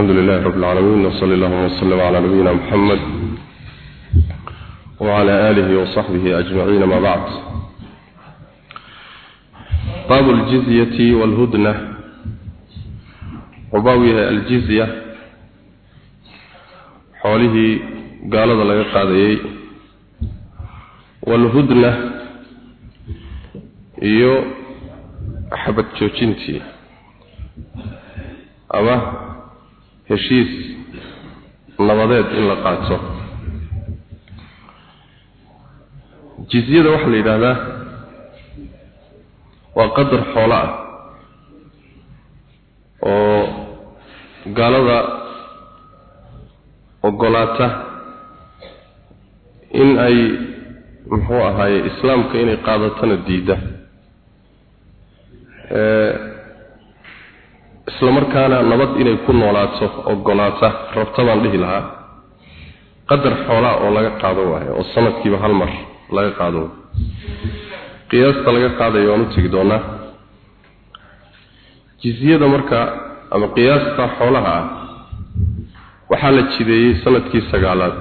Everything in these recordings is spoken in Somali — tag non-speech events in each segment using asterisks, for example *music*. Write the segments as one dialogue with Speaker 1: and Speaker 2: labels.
Speaker 1: alxamdu lilahi rabi اlcaalamiin wsali allahuma wslm cala nabiyina muxamed wcala alihi wasaxbihi ajmaciin ama bacd baab ljizyati wlhudna wuxuu baab yahay aljizya. Xoolihii gaalada laga qaadayey walhudna iyo xabad joojintii heshiis nabadeed in la qaato jizyada waxaa la yidhaahdaa waa qadar xoolo ah oo gaalada ogolaata in ay muxuu ahaaye islaamka inay qaadatana diida isla markaana nabad inay ku noolaato ogolaata rabta baan dhihi lahaa. Qadar xoolaa oo laga qaado waayo oo sanadkiiba hal mar laga qaado. Qiyaasta laga qaadayo waan tegi doonaa. Jizyada marka ama qiyaasta xoolaha ah waxaa la jideeyey sannadkii sagaalaad.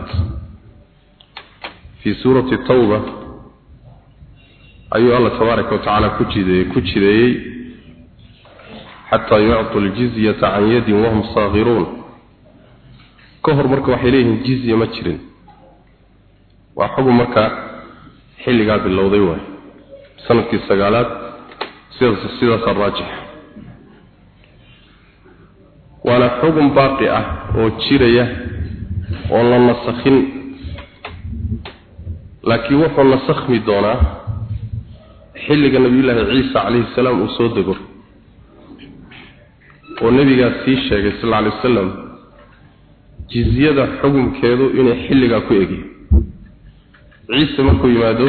Speaker 1: Fii suurati tawba ayuu alla tabaaraka wa tacaala ku jideeyey ku jideeyey xataa yucطu ljizyata can yadin wahum saakiruun ka hor marka waxay leeyihiin jizya ma jirin. Waa xugum marka xilligaa bilowday waay sannadkii sagaalaad sidaas sidaasaa raajix. Waana xugum baaqi ah oo jiraya oon la nasakhin. Laakiin wuxuu nasakhmi doonaa xilliga nabiyullaahi ciisa calayhi salaam uu soo dego oo nebigaas sii sheegay sal alla lay wasalam jizyada xukunkeedu inay xilligaa ku egyahay ciise markuu yimaado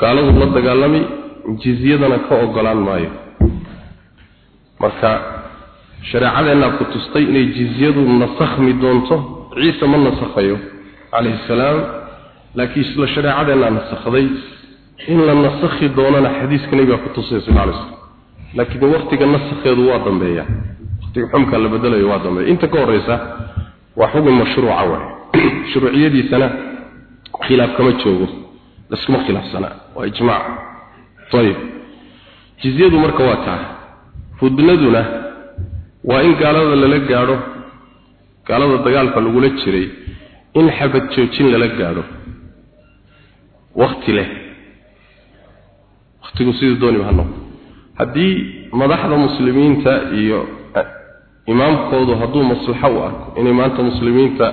Speaker 1: gaaladu la dagaalami jizyadana ka ogolaan maayo. Marka shareecadeennaa ku tustay inay jizyadu nasakhmi doonto ciise ma nasakhayo calayhi salaam laakiin isla shareecadeennaa nasakhday in la nasakhi doonana xadiiska nebigaa ku tusay sal alay slam laakiin waqtiga nasakheedu waa dambeeya. Waqtiga xumka la bedelayo waa dambeeya. Inta ka horeysa waa xukun mashruuca waay *clears throat* shuruuciyadiisana khilaaf kama joogo. Laskuma khilaafsana. Waa ijmaac. Ayib jizyadu marka waa taa hudnaduna waa in gaalada lala gaadho gaalada dagaalka lagula jiray in xabad joojin lala gaadho. Wakti leh. Waktigu sidii dooniba ha noqdo haddii madaxda muslimiinta iyo imaamkoodu hadduu maslaxo u arko inay maanta muslimiinta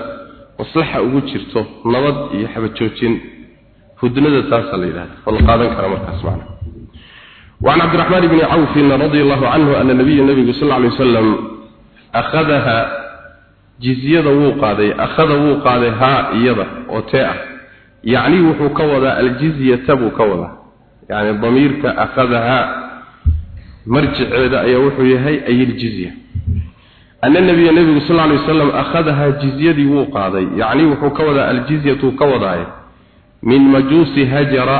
Speaker 1: maslaxa ugu jirto nabad iyo xabajoojin hudnada taasaa la yidhahda oo la qaadan kara markaas macna وعن عبد الرحمن بن عوف رضي الله عنه أن النبي النبي صلى الله عليه وسلم أخذها جزية وقاضي أخذ وقاضي ها يضا وتاء يعني وحو كوضا الجزية تبو كوضا يعني الضمير كأخذها marjiceeda ayaa wuxuu yahay ay aljizya anna nabiya nabigu sal alay wasalam akhadaha jizyadii wuu qaaday. Yacni wuxuu ka wadaa aljizyatu ka wadaay min majuusi hajara.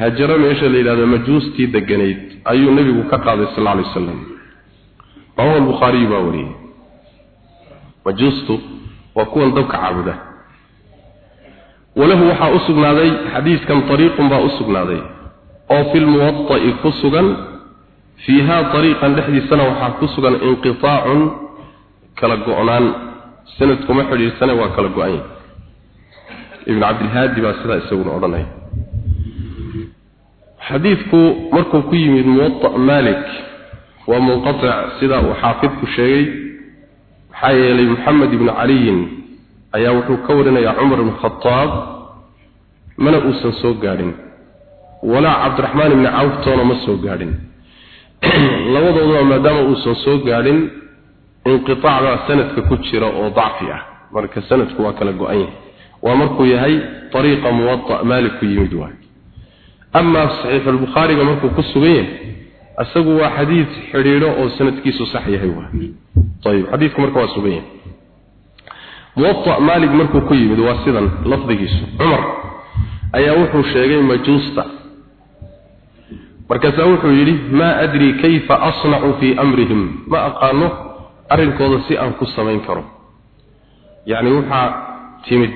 Speaker 1: Hajara meesha la yidhahdo majuustii deganayd ayuu nabigu ka qaaday sal alay wasalam rawahu albukhaariyu baa wariyey. Majuustu waa kuwan dabka caabuda. Walahu waxaa u sugnaaday xadiiskan ariiqun baa u sugnaaday. Oo fi lmuwada'i ku sugan fiiha ariiqan dhexdiisana waxaa ku sugan inqiaacun kala go-naan. Sanadkuma xidhiirsane waa kala go-anya ibn cabdilhaadi baa sidaa isaguna odhanaya xadiidku markuu ku yimid muwaa malik waa munqatic sida uu xaafidku sheegay maxaa yeelay moxamed ibnu caliyin ayaa wuxuu ka warinayaa cumar ibn khadaab mana uusan soo gaadhin. Walaa cabdiraxmaan ibni cawftoona ma soo gaadhin *clears throat* labadooduba maadaama uusan soo gaadhin inqiaac baa sanadka ku jira oo dacfi ah. Marka sanadku waa kala go-an yahay. Waa markuu yahay ariiqa muwaa maalik ku yimid waay. Amaa saxiixulbukhaariga markuu ku sugan yahay isagu waa xadiid xidhiidho oo sanadkiisu sax yahay waay. Ayib xadiidku marka waa sugan yahay. Muwaa maalik markuu ku yimid waa sidan lafdigiisu cumar ayaa wuxuu sheegay majuusta markaasaa wuxuu yidhi maa adrii kayfa asnacu fii amrihim? Ma aqaano arrinkooda si aan ku samayn karo. Yacni waxaa timid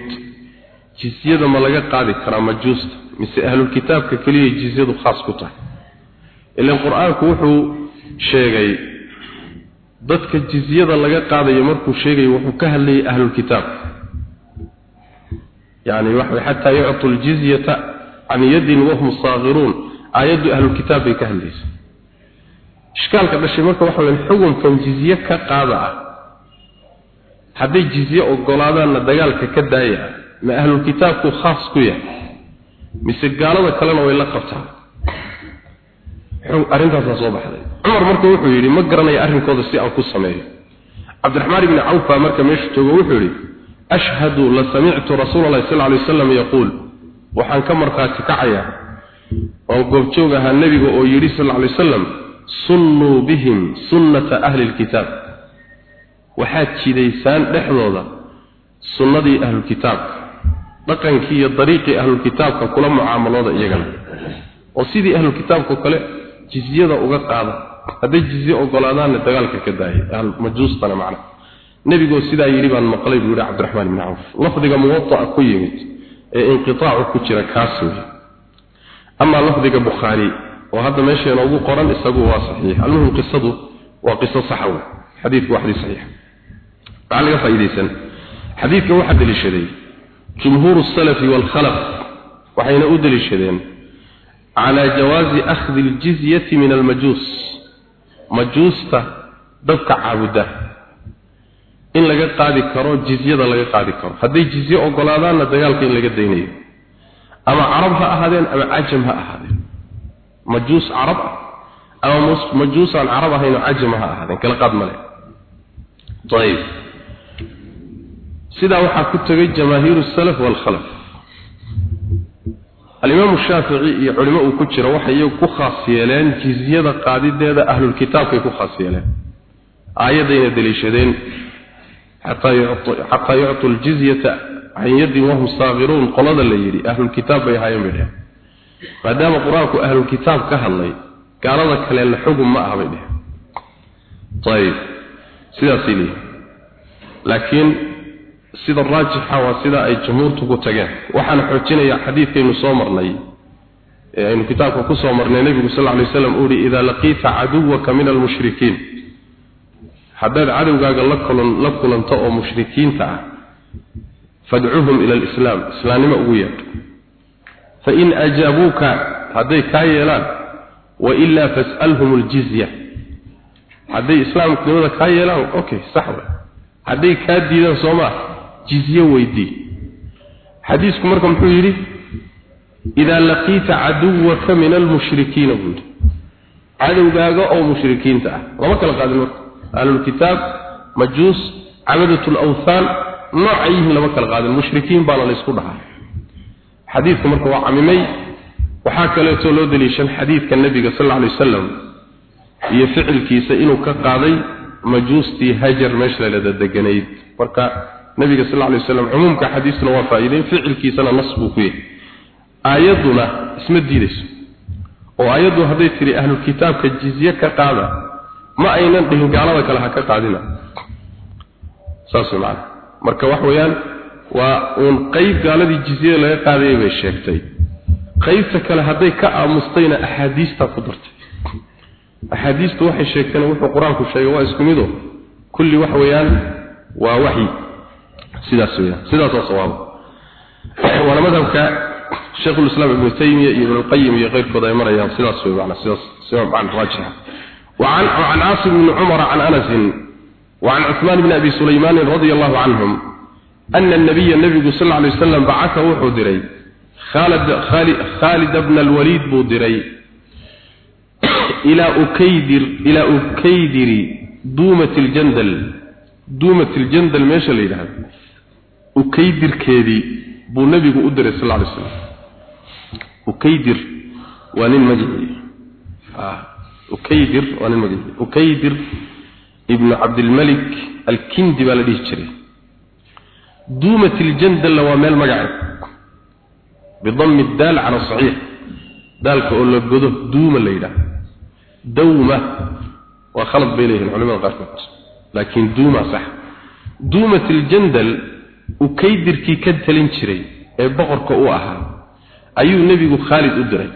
Speaker 1: jizyada ma laga qaadi karaa majuusta mise ahlulkitaabka keliya jizyadu khaas ku tahay. Ilan qur'aanku wuxuu sheegay dadka jizyada laga qaadayo markuu sheegayo wuxuu ka hadlayay ahlulkitaab yani waxa xataa yuctu ljizyata can yadin wahum saagiruun aayaddu ahlulkitaab bay ka hadlaysa. Ishkaalka dhashay marka waxa weya xukunkan jizye ka qaada ah. Hadday jizye ogolaadaanna dagaalka ka daaya ah ma ahlulkitaabku khaas ku yahay? Mise gaalada kalena way la qabtaa arrintaasaa soo baxday. Cumar marka wuxuu yidhi ma garanaya arrinkooda si aan ku sameeyo. Cabdiraxmaan ibni cawf baa marka meesha joogo wuxuu yidhi ashhadu la samictu rasuula allahi sal alay wasalam yaquul waxaan ka markhaati kacayaa oon goobjoog ahaa nebiga oo yidhi sal alay wasalam sunnuu bihim sunnata ahli lkitaab waxaad jidaysaan dhexdooda sunnadii ahlulkitaabka dhaqankii iyo dariiqii ahlulkitaabka kula mucaamalooda iyagana. Oo sidii ahlulkitaabkao kale jizyada uga qaada hadday jizye ogolaadaanna dagaalka ka daayay majuustana macna. Nebigoo sidaa yidhi baan maqlay buu yihi cabdiraxmaan ibni cawf lafdiga muwata'a ku yimid ee inqitaacu ku jira kaas wey amaa lafdiga bukhaari oo hadda meesha inoogu qoran isagu waa saxiix. Almuhim qisadu waa qiso saxa wey xadiidku waa xadiis saxiix. Maxaa laga faa'iidaysan. Xadiidka waxaa deliishaday jumhuuru salafi waalkhalaf waxayna u deliishadeen calaa jawaazi akhdi aljizyati min almajuus. Majuusta dadka caabuda in laga qaadi karo jizyada laga qaadi karo. Hadday jizye ogolaadaanna dagaalka in laga daynayo ama carab ha ahaadeen ama cajam ha ahaadeen. Majuus carab ah. Ama majuus aan carab ahayn oo cajam ha ahaadeen. Kala qaad male ayib sidaa waxaa ku tegay jamaahiiru salaf waalkhalaf alimaamu shaafici iyo culimo uu ku jiro waxay iyagu ku khaas yeeleen jizyada qaadideeda ahlulkitaabkay ku khaas yeeleen. Aayaddayna deliishadeen. Xataa yuctu ljizyata can yadin wahum saakiruun qolada la yidhi ahlulkitaab bay ahaayeen bay dheheen maadaama qur'aanku ahlulkitaab ka hadlay gaalada kale la xugum ma aha bay dheheen ayib sidaasay leeyihiin laakiin sida raajixa waa sida ay jumhuurtu ku tageen. Waxaana xoojinaya xadiidkaynu soo marnay ee aynu kitaabka ku soo marnay nebigu sal lla waslam uu idaa laqiita caduwaka min almushrikiin. Haddaad cadowgaaga la kulanto oo mushrikiinta ah fadcuhum ila alislaam islaamnimo ugu yeedh. Fain ajaabuuka hadday kaa yeelaan wailaa fas'alhum aljizya. Hadday islaamnimada kaa yeelaan okay sax wey hadday kaa diidaan soo maa jizye weydii. Xadiisku marka muxuu yidhi idaa laqiita caduwaka min almushrikiina buu yidhi. Cadowgaaga oo mushrikiinta ah. Lama kala qaadin marka. Ahlulkitaab majuus cabadat noocay yihiin lama kala qaadin. Mushrikiin baana laysku dhahaa. Xadiidku marka waa camimay. Waxaa kaleetoo loo daliishan xadiidka nebiga sal alla alay wasalam iyo ficilkiisa inuu ka qaaday majuustii hajar meesha lalada deganayd. Marka nabiga sal lay waslam cumuumka xadiistuna waa faa'iideyn ficilkiisana nas buu ku yahay aayadduna isma diidayso. Oo aayaddu hadday tidhi ahlulkitaabka jizye ka qaada ma aynan dhihin gaalada kale ha ka qaadina. Saas macana marka wax weeyaan waa uun qayb gaaladii jizyada laga qaadayay bay sheegtay qaybta kale hadday ka aamustayna axaadiistaa ku dartay axaadiistu waxay sheegteen wuxuu qur-aanku sheegay waa isku mido kulli wax weeyaan waa waxyi sidaas weeyaan sidaas waa sawaab waana madhabka شيخ الإسلام ابن تيمية ابن القيم يغير كذا يمر سلاس معنى سلاس سواء عن راجح وعن عن عاصم بن عمر عن أنس وعن عثمان بن أبي سليمان رضي الله عنهم أن النبي النبي صلى الله عليه وسلم بعثه حدري خالد خالد, خالد بن الوليد بودري إلى أكيدر إلى أكيدر دومة الجندل دومة الجندل ماشي اللي لها أكيدر كيدي بو النبي أدري صلى الله عليه وسلم أكيدر وان المجيء آه. أكيدر ibnu cabdilmalik alkindi baa la dhihi jiray. Duumat iljandalna waa meel magaceed bidammi daal cala saxiix. Daalka oo la godo duuma la yidhaah. Dawma waa khalad bay leeyihiin culimada qaarkood. Laakiin duuma sax. Duumat iljandal kaydirkii ka talin jiray ee boqorka u ahaa ayuu nebigu khaalid u diray.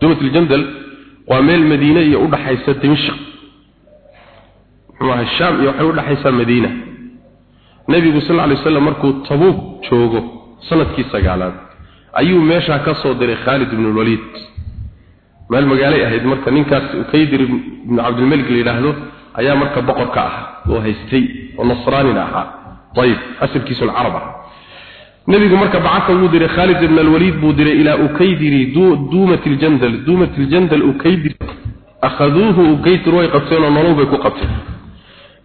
Speaker 1: Duumat iljandal waa meel madiine iyo u dhaxaysa dimishq ahaa shaam iyo waxay u dhaxaysaa madiina. Nebigu sal lla lay slam markuu tabuuk joogo sannadkii sagaalaad ayuu meeshaa ka soo diray khaalid ibnu lwaliid meel magaalay ahayd marka ninkaas ukaydir ibnu cabdilmalik la yidhaahdo ayaa marka boqor ka ahaa oo haystay oo nasraanina ahaa. Ayib asalkiisun carab ah nebigu marka bacaka wuu diray khaalid ibn alwaliid buu diray ilaa ukaydiri duumat ljandal duumat ljandal ukaydir. Akhaduuhu ukaydir way qabteen oo nolow bay ku qabteen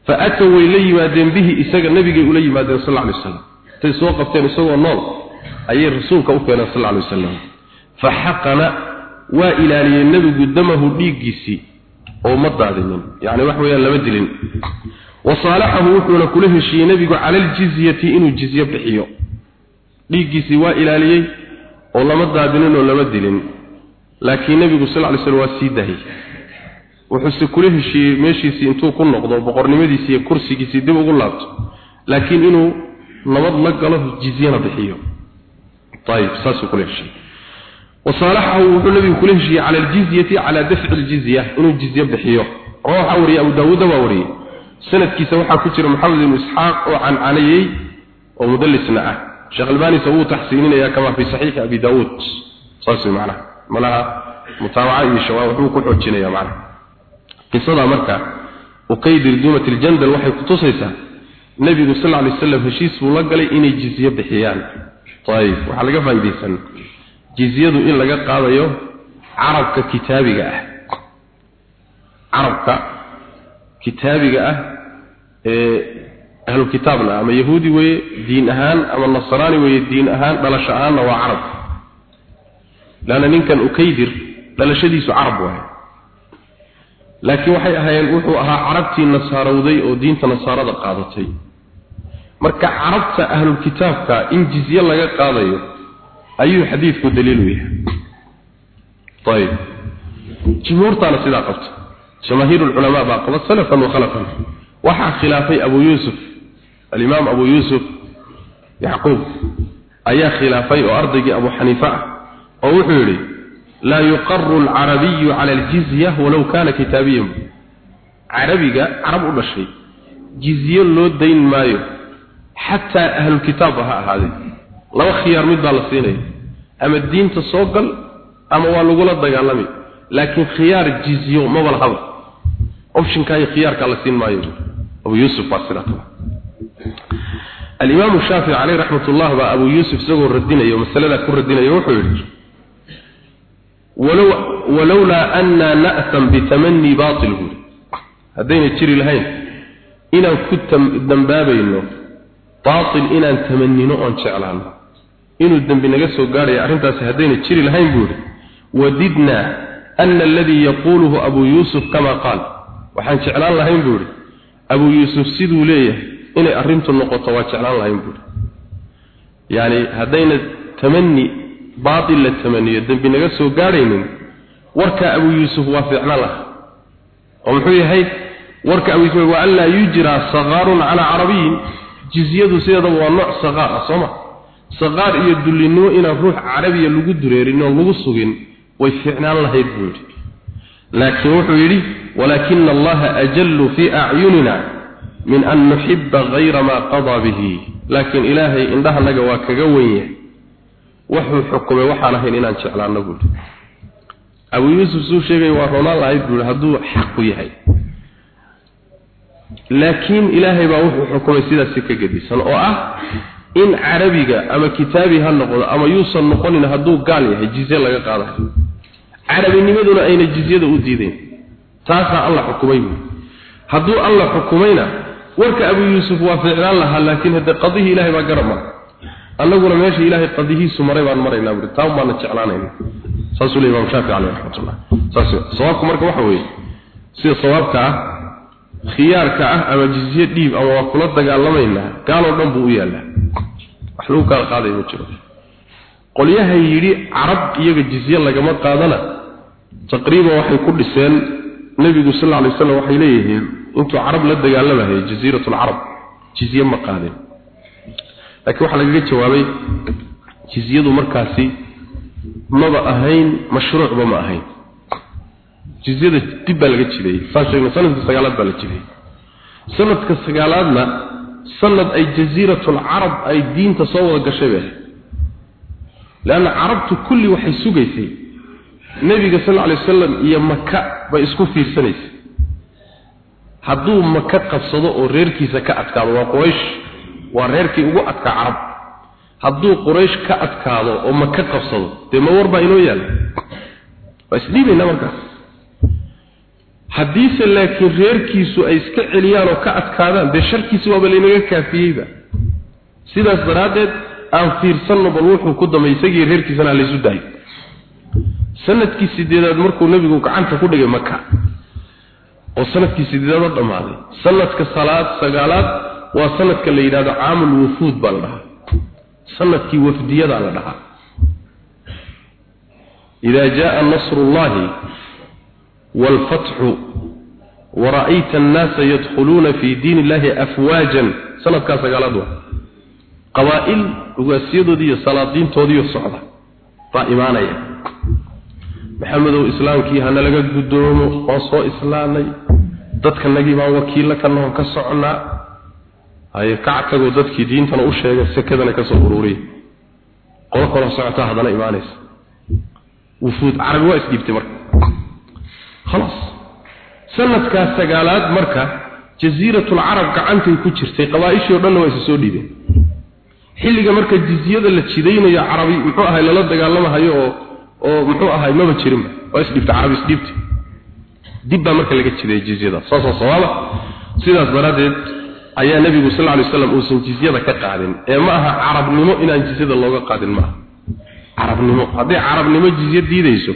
Speaker 1: fa atow way bihi isaga nebigay ula yimaadeen sal lla alay wasalam intay soo qabteen isagoo nool ayay rasuulka u keeneen sal lla alay wasalam fa xaqana waa ilaaliyey nebigu damahu dhiiggiisii oo ma daadinin. Yacni wax weeyaan lama dilin. Wa saalaxahu wuxuuna kula heshiiyey nebigu cala aljizyati inuu jizye bixiyo. Dhiiggiisii waa ilaaliyey oo lama daadinin oo lama dilin. Laakiin nebigu sal ly slm waa sii dahay wuxuuse kula heshiiyey meeshiisii intuu ku noqdo boqornimadiisii iyo kursigiisii dib ugu laabto. Laakiin inuu nabad la galo jizyana bixiyo. Ayib saasuu kula heshiiyey. Wasaalaxahu wuxuu nabigu kula heshiiyey cala aljizyati cala dafci aljizya inuu jizye bixiyo. Waxaa wariyey abu daawuudda waa wariyey. Sanadkiisa waxaa ku jira maxamed ibnu isxaaq oo cancanayey oo mudalisna ah. Sheekh albanisa wuu taxsiininaya kama fi saxiixi abi daawuud. Saas wey macnaha. Malaha mutaabaca iyo shawaab wuxuu ku xoojinaya macnaha qisada marka ukaydir duumat aljandal waxay ku tusaysaa nebigu sal lla lay slam heshiis buu la galay inay jizye bixiyaan. Ayib waxaa laga faaidaysan jizyadu in laga qaadayo carabka kitaabiga ah. Carabka kitaabiga ah ee ahlu kitaabna ama yahuudi weeye diin ahaan ama nasraani weeye diin ahaan dhalasho ahaanna waa carab. Laanna ninkan ukaydir dhalashadiisu carab waaye laakiin waxay ahaayeen wuxuu ahaa carabtii nasaarowday oo diinta nasaarada qaadatay. Marka carabta ahlulkitaabka in jizye laga qaadayo ayuu xadiidku daliil u yahay. Ayib jumhuurtaana sidaa qabta. Jamaahiir ulculamaa baa qaba salafan wa khalafan. Waxaa khilaafay abu yuusuf. Alimaam abu yuusuf yacquub ayaa khilaafay oo ardaygii abu xaniifa ah oo wuxuu yidhi laa yuqaru alcarabiyu cala aljizya walow kaana kitaabiyan carabiga carab u dhashay jizye loo dayn maayo xataa ahlulkitaabba ha ahaadee laba khiyaar mid baa la siinaya ama diinta soo gal ama waa lagula dagaalami laakiin khiyaar jizyo maba lahaba optionka iyo khiyaarka la siin maayo abu yusuf baa sidaa qaba الإمام الشافعي عليه رحمة الله أبو يوسف سقوا الردين يوم السلالة كل الردين walow walawla anna na'tam bitamani tamanni batil haddayna jiri lahayn inaan ku dambaabayno baatil inaan tamannino oon jeclaano. Inuu dembi naga soo gaarayo arrintaasi haddayna jiri lahayn buuri. Wadidna ana aladii yaquuluhu abuu yuusuf kama qaal waxaan jeclaan lahayn buuri. Abuu yuusuf siduu leeyahay inay arrintu noqoto waa jeclaan lahayn buuri. Yani haddayna tamani baatil la tamaniyo dembi naga soo gaadhaynin warkaa abuu yuusuf waa fiicnaan laha oo muxuu yahay? Warka abuu yuusuf waa laa yujraa sakaarun calaa carabiyin. Jizyadu sideedaba waa nooc sakaar ah soo ma? Saqaar iyo dullinimo inaan ruux carabiya lagu dureerin oo lagu sugin way fiicnaan lahayd buu yidhi. Laakiin wuxuu yidhi walaakina allaha ajallu fii acyunina min an nuxiba hayra maa qadaa bihi. Laakiin ilaahay indhahanaga waa kaga wenyahay wuxuu xukumay waxaan ahayn inaan jeclaano buuhi abuu yuusuf suu sheegay waa roonaan lahayd buu yidhi hadduu xaqu yahay. Laakiin ilaahay baa wuxuu xukumay sidaasi ka gedisan oo ah in carabiga ama kitaabi ha noqdo ama yuusan noqonin hadduu gaal yahay jizye laga qaadayo. Carabinimaduna ayna jizyada u diideyn taasaa alla xukumay buui hadduu alla xukumayna warka abuu yuusuf waa ficlaan lahaa laakiin haddee qadihii ilahay baa garab mara annaguna meesha ilaahay qadihiisu maray baan maraynaa buui taan baana jeclaanayna saasuu le imam shaafici caleyh raxmatullah. Saas sawaabku marka waxa weeye sida sawaabka ah khiyaarka ah ama jizye dhiib ama waa kula dagaalamaynaa gaaloo dhan buu u yaallaa. Wax lagu kala qaaday ma jiro. Qolyaha yidhi carab iyaga jizye lagama qaadana taqriiban waxay ku dhiseen nebigu sal lla lay slam waxay leeyihiin intuu carab la dagaalamahay jasiiratul carab jizye ma qaadin laakiin waxaa lagaga jawaabay jizyadu markaasi maba ahayn mashruucba ma ahayn. Jizyada dib baa laga jideeyey saan sheegnay sanadka sagaalaad baa la jideeyey sanadka sagaalaadna sanad ay jasiiratul carab ay diinta soo wada gashay bay ahayd leanna carabtu kulli waxay sugaysay. Nebiga sal lla alay wasalam iyo maka bay isku fiirsanaysay. Hadduu maka qabsado oo reerkiisa ka adkaado waa quraysh waa reerkii ugu adkaa carab. Hadduu quraysh ka adkaado oo maka qabsado dee ma war baa inoo yaalla waa isdhiibaynaa markaas. Haddiise laakiin reerkiisu ay iska celiyaan oo ka adkaadaan dee sharkiisi waaba laynaga kaafiyeyba. Sidaas daraaddeed aan fiirsanno bal wuxuu ku damay isagii reerkiisana laysu daayo sannadkii sideedaad markuu nebigu gacanta ku dhigay maka oo sannadkii sideedaad oo dhammaaday sanadka salaad sagaalaad waa sanadka la yidhahdo caamul wufuud baa la dhahaa. Sanadkii wafdiyadaa la dhahaa. Idaa jaaa nasrullahi waalfatxu wara'ayta annaasa yadkhuluuna fii diin illahi afwaajan. Sanadkaa sagaalaad waa. Qabaa'il ugaasyadoodii iyo salaadiintoodiiyo socda. Baa imaanaya. Maxamedow islaamkii hana laga guddoomo waan soo islaanay. Dadkanagii baan wakiilla ka noon ka socnaa haye kac tagoo dadkii diintana u sheega sekadana ka soo ururiya qolo kaloo socotaa haddana imaanaysa. Wufuud carabi waa isdhiibtay marka. Khalaas sanadkaas sagaalaad marka jasiiratul carab gacantay ku jirtay qabaa'ishii o dhanna waa isa soo dhiibeen. Xilliga marka jizyada la jidaynayo carabi muxuu ahay lala dagaalamahayo oo oo muxuu ahay maba jirinba. Waa isdhiibtay carabi isdhiibtay. Dib baa marka laga jiday jizyada saasoo sawaaba sidaas daraaddeed ayaa nebigu sal lla alay waslam uusan jizyada ka qaadin ee ma aha carabnimo inaan jizyada looga qaadin maaha carabnimo hadday carabnimo jizye diidayso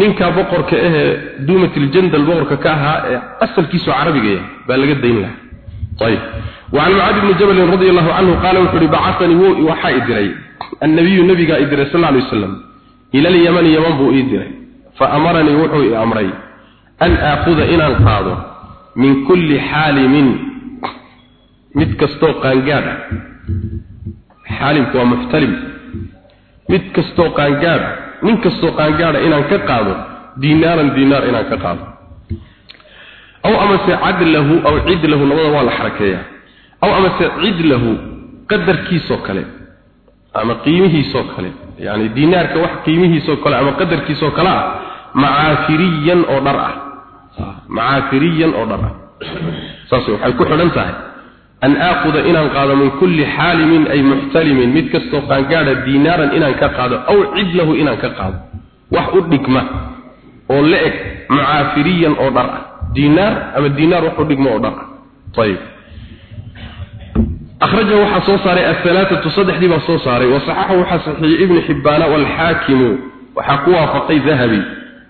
Speaker 1: ninka boqorka ahee duumatiljandal boqorka ka ahaa ee asalkiisu carabiga yahay baa laga dayn lahaa ayib وعن معاذ بن جبل رضي الله عنه قال وحري بعثني وحا إدري النبي نبي إدري صلى الله عليه وسلم إلى اليمن يمن بو إدري فأمرني وحو أمري أن آخذ إن القاضي من كل حال من mid kastoo qaangaad ah. Xaalimku waa muxtalim mid kastoo qaangaad nin kastoo qaangaada ah inaan ka qaado diinaaran diinaar inaan ka qaado. Aw amase cadlahu aw cidlahu labada waa la xarakeeya. Aw amase cidlahu qadarkiisoo kale ama qiimihiisoo kale yani diinaarka wax qiimihiisoo kale ama qadarkiisoo kale ah macaafiriyan oo dhar ah. Macaafiriyan oo dhar ah. Saas waxay ku xidhan tahay an aakuda inaan qaado min kulli xaalimin ay muxtalimin mid kastoo qaangaadha diinaaran inaan ka qaado aw cidlahu inaan ka qaado wax u dhigma oo la eg mucaafiriyan oo dhar ah diinaar ama diinaar wax u dhigma oo dhar ah ayib أخرجه وحا صوصاري الثلاثة صدح دي صوصاري وصححه وحا صحيح ابن حبان والحاكم وحقوا فقي ذهبي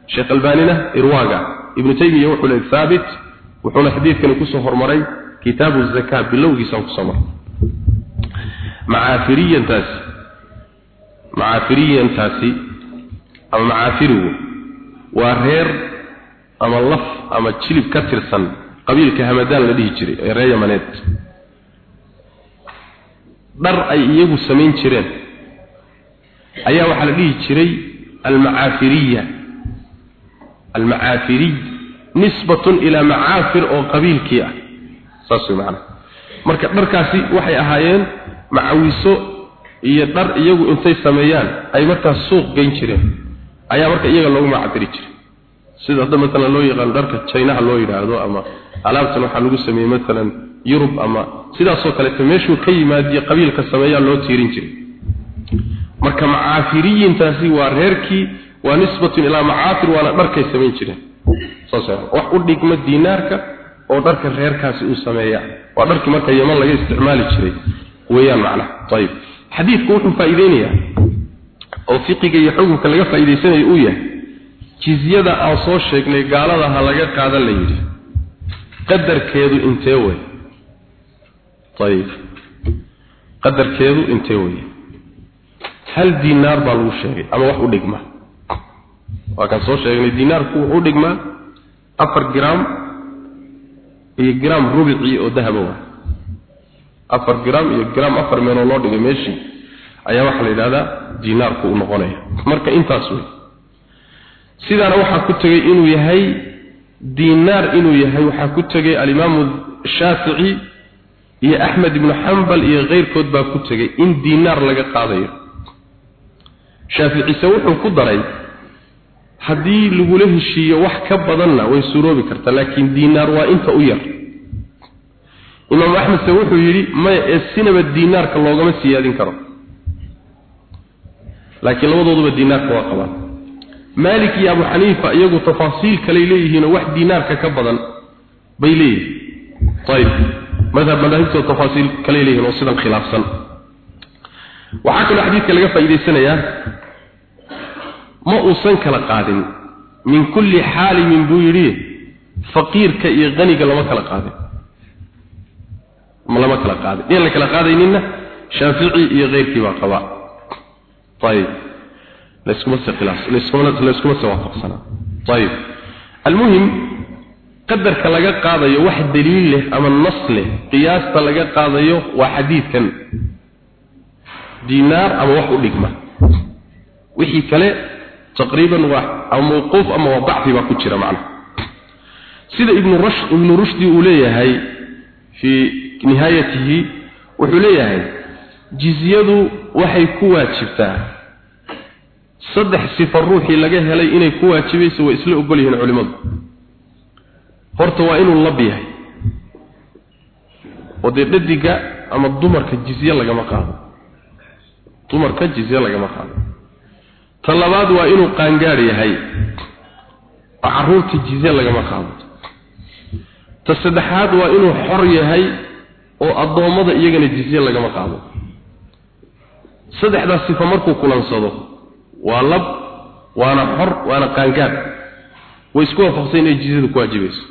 Speaker 1: شيخ البانينا إرواقع ابن تيمية وحول الثابت وحول حديث كان يكسه هرمري كتاب الزكاة باللوغ سوف سمر معافريا تاسي معافريا تاسي أما معافره وهير أما اللف أما تشلب كترسا قبيل كهمدان لديه جري رأي منات dhar ay iyagu samayn jireen ayaa waxaa la dhihi jiray almacaafiriya almacaafiriy nisbatun ilaa macaafir oo qabiilkii ah macana marka dharkaasi waxay ahaayeen macawiso iyo dhar iyagu intay sameeyaan ay markaas suuq geyn jireen. Ayaa marka iyaga loogu macaafiri jiray. Sida hadda maalan loo yaqaano dharka jaynaha loo yidhaahdo ama alaabtan waxaa lagu sameeyey maalan yurub ama sidaasoo kaleeto meeshuu ka yimaadiyo qabiilka sameeyaa loo tiirin jiray. Marka macaafiriyiintaasi waa reerkii waa nisbatun ilaa macaafir waana dharkay samayn jireen. Saas wax u dhigma diinaarka oo dharka reerkaasi uu sameeyaa waa dharkii marka yaman laga isticmaali jiray weeyaan macnaha ayib xadiidku wuxuu faa'iideynayaa oo fiqiga iyo xukunka laga faa'iidaysanayo uu yahay jizyada aan soo sheegnay gaalada ha laga qaadan la yidhi. Qadarkeedu intee wey ayib qadarkeedu intee wey hal diinaar baa lagu sheegay ama wax u dhigma? Waa kaan soo sheegnay diinaarku wuxuu u dhigmaa afar gram iyo gram rubici oo dahaba waa afar gram iyo gram afar meeloo loo dhigay meeshii ayaa waxaa la yidhahdaa diinaarku u noqonaya. Marka intaas wey sidaana waxaa ku tegey inuu yahay diinaar inuu yahay waxaa ku tegey alimaamu shaafici iyo axmed ibnu xambal iyo keyrkood baa ku tegey in diinaar laga qaadayo. Shaaficise wuxuu ku daray haddii lagula heshiiyo wax ka badanna way suroobi kartaa laakiin diinaar waa inta u yar. Imaam axmedse wuxuu yidhi maya ee sinaba diinaarka loogama siyaadin karo. Laakiin labadooduba diinaarka waa qabaan. Maalik iyo abu xaniifa iyagu tafaasiil kaley leeyihiinoo wax diinaarka ka badan bay leeyihiin. Ayib madhab madaahibtooda tafaasiil kaley leeyihiin oo sidan khilaafsan. Waxaa kaloo xadiidka laga faa'iidaysanayaa ma uusan kala qaadin. Min kulli xaalimin buu yidhi faqiirka iyo qaniga lama kala qaadin. Lama kala qaadin. In la kala qaadayninna shaafici iyo keyrkii baa qaba. Ayib. Layskuma se khilaaf layskuma layskuma se waafaqsanaa ayib. Almuhim qadarka laga qaadayo wax daliil leh ama nas leh qiyaasta laga qaadayo waa xadiidkan. Diinaar ama wax u dhigma. Wixii kale taqriiban waa mawquuf ama waa dacfi baa ku jira macna. Sida ibnu rushd ibnu rushdi uu leeyahay fii nihaayatihi wuxuu leeyahay jizyadu waxay ku waajibtaa. Saddex sifo ruuxii laga helay inay ku waajibayso way isla ogol yihiin culimmadu. Horta waa inuu lab yahay. Oo dee dhadiga ama dumarka jizye lagama qaado. Dumarka jizye lagama qaado ta labaad waa inuu qaangaar yahay. Oo carruurta jizye lagama qaado. Ta saddexaad waa inuu xor yahay oo addoommada iyagana jizye lagama qaado. Saddexdaas sifa markuu kulansado waa lab waana xor waana qaangaar. Way isku waafaqsan inay jizyadu ku waajibayso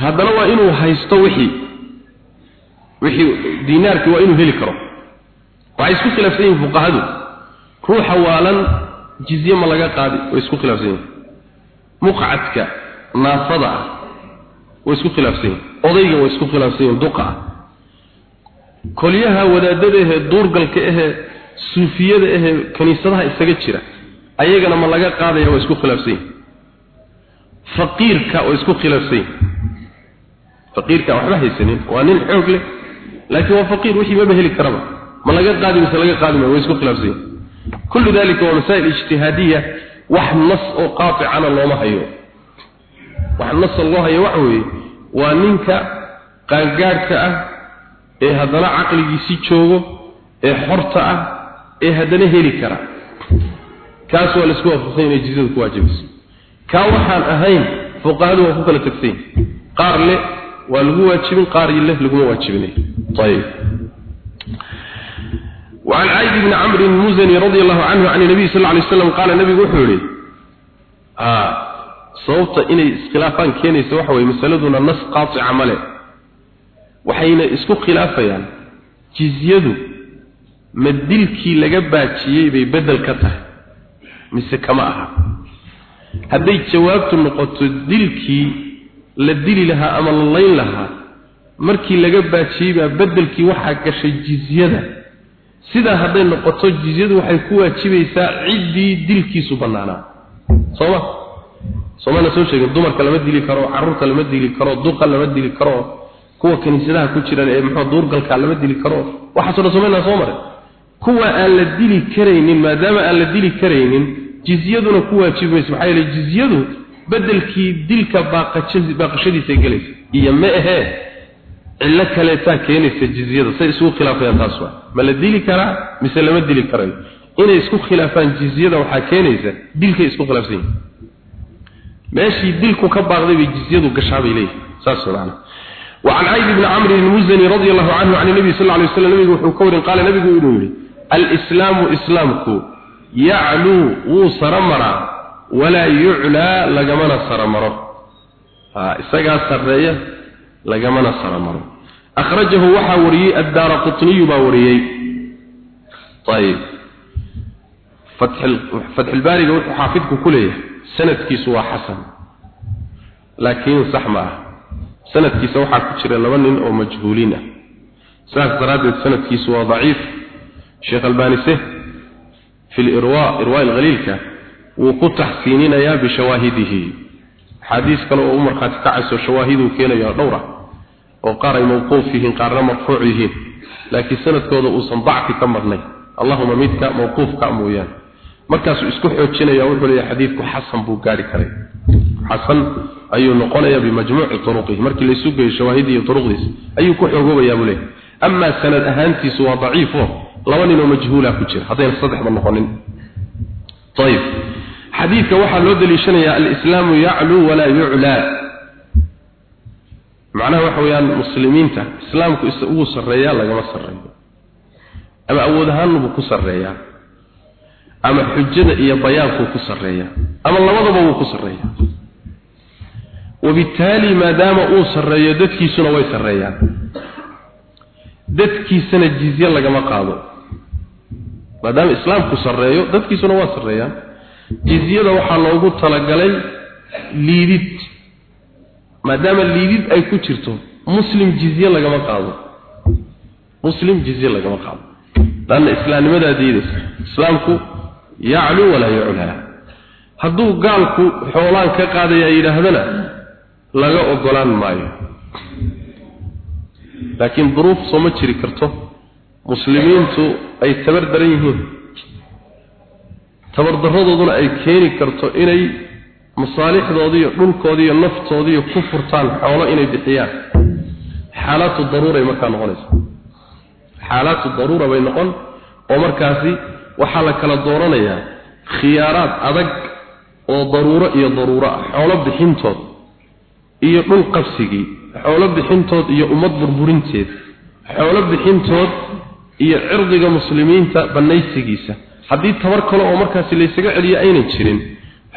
Speaker 1: haddana waa inuu haysto wixii. Wixii diinaarkii waa inuu heli karo. Waxay isku khilaafsan yihiin fuqahadu ruuxa waalan jizye ma laga qaadi way isku khilaafsan yihiin. Muqcadka naafada ah way isku khilaafsan yihiin. Odayga way isku khilaafsan yihiin duqa ah. Kolyaha wadaadada ahee duurgalka ahee suufiyada ahee kaniisadaha isaga jira ayagana ma laga qaadaya waa isku khilaafsan yihiin. Faqiirka waa isku khilaafsan yihiin. Faqiirka waxba haysanin waa nin xoog leh laakiin waa faqiir wixii maba heli karaba. Ma laga qaadi mise laga qaadi maayo waa isku khilaafsan yihiin kullu dalika waa masaa'il ijtihaadiya wax nas oo qaaticana looma hayo. Wax nas loo hayo waxa weeye waa ninka qaangaadhka ah ee haddana caqligiisi joogo ee xorta ah ee haddana heli kara. Kaas waa la isku waafaqsan inay jizyadu ku waajibayso kaa waxaan ahayn fuqahadu waa ku kala tagsan qaar le waa lagu waajibin qaar leh laguma waajibinay ayib وعن عيد بن عمرو المزني رضي الله عنه عن النبي صلى الله عليه وسلم قال النبي وحوري آه صوت إني اسخلافان كينيس وحوي مسألتنا نص قاطع عمله وحين اسكو خلافيان جزيدو مدلكي لقباتي ببدل كته mise kama aha hadday jawaabtu noqoto dilkii la dili lahaa ama la layn lahaa markii laga baajiyey baa bedelkii waxaa gashay jizyada sidaa hadday noqoto jizyadu waxay ku waajibaysaa ciddii dilkiisu bannaanaa. Sooma? Soomana soo sheegin dumarka lama dili karo carruurta lama dili karo duqa lama dili karo kuwa kiniisadaha ku jiran ee muxuu duurgalka lama dili karo. Waxaasoo dhan soomana soo maray. Kuwa aan la dili karaynin maadaama aan la dili karaynin jizyaduna ku waajibayso maxaa yeelay jizyadu bedelkii dilka baaqashadiisa gelaysa iyo ma ahee cillo kaleetaa keenaysa jizyada say isugu khilaafayaan taas waa ma la dili karaa mise lama dili karayo inay isku khilaafaan jizyada waxaa keenaysa dilkay isku khilaafsan yihin meeshii dilku ka baaqday bay jizyadu gashaa bay leeyihin saas macna وعن عيد بن عمرو المزني رضي الله عنه عن النبي صلى الله عليه وسلم نبي وحكور قال نبي يقول الإسلام إسلامك يعلو وصرمرا ولا يعلى لجمنا صرمرا استجا سرية لجمنا صرمرا أخرجه وحوري الدار قطني باوريي طيب فتح فتح الباري قلت حافظك كله سند كيسوا حسن laakiin sax ma ah sanadkiisa waxaa ku jira laba nin oo majhuuliin ah saas daraaddeed sanadkiisu waa daciif sheekh albanise fi lirwa irwa alghaliilka wuu ku taxsiininayaa bishawaahidihi xadiis kale oo u markhaati kacayso shawaahiduu keenayo dhowra oo qaar ay mawquuf yihiin qaarna marfuuc yihiin. Laakiin sanadkooda uusan dacfi ka marnay. Allahuma midka mawquufka mooyaane. Markaasuu isku xoojinaya wuxuu leeyahay xadiidku xasan buu gaari karay. Xasan ayuu noqonayaa bimajmuuci turuqihi markii laysu geeyo shawaahidii iyo turuqdiisa ayuu ku xoogoobayaa buu leeyahay. Amaa sanad ahaantiisu waa daciifo laba ninoo majhuula ku jira. Haddayna saddexba noqonin. Ayib xadiidka waxaa loo daliishanayaa alislaamu yacluu walaa yuclaa macnaha waxa weeyaan muslimiinta islaamku isa ugu sarreeyaa lagama sarreeyo. Ama awood ahaanbuu ku sarreeyaa. Ama xujada iyo bayaankuu ku sarreeyaa. Ama labadaba wuu ku sarreeyaa. Wabittaali maadaama uu sarreeyo dadkiisuna way sarreeyaan. Dadkiisana jizye lagama qaado. Maadaama islaamku sarreeyo dadkiisuna waa sarreeyaan. Jizyada waxaa loogu talagalay liidid maadaama liidid ay ku jirto muslim jizye lagama qaado. Muslim jizye lagama qaado. Laanna islaamnimadaa diidaysa islaamku yacluu walaa yuclaa hadduu gaalku xoolaan ka qaadaya yidhaahdana laga ogolaan maayo. Laakiin duruuf sooma jiri karto muslimiintu ay tabar daran yihiin. Tabardarradooduna ay keeni karto inay masaalixdoodii iyo dhulkoodii iyo naftoodii ku furtaan xoolo inay bixiyaan. Xaalaatu daruuray markaa noqonaysa xaalaatu daruura bay noqon oo markaasi waxaa la kala dooranayaa khiyaaraad adag oo daruuro iyo daruuro ah. Xoolo bixintood iyo dhul qabsigii xoolo bixintood iyo ummad burburinteed xoolo bixintood iyo cirdiga muslimiinta banaysigiisa. Haddii tabar kale oo markaasi laysaga celiyo aynan jirin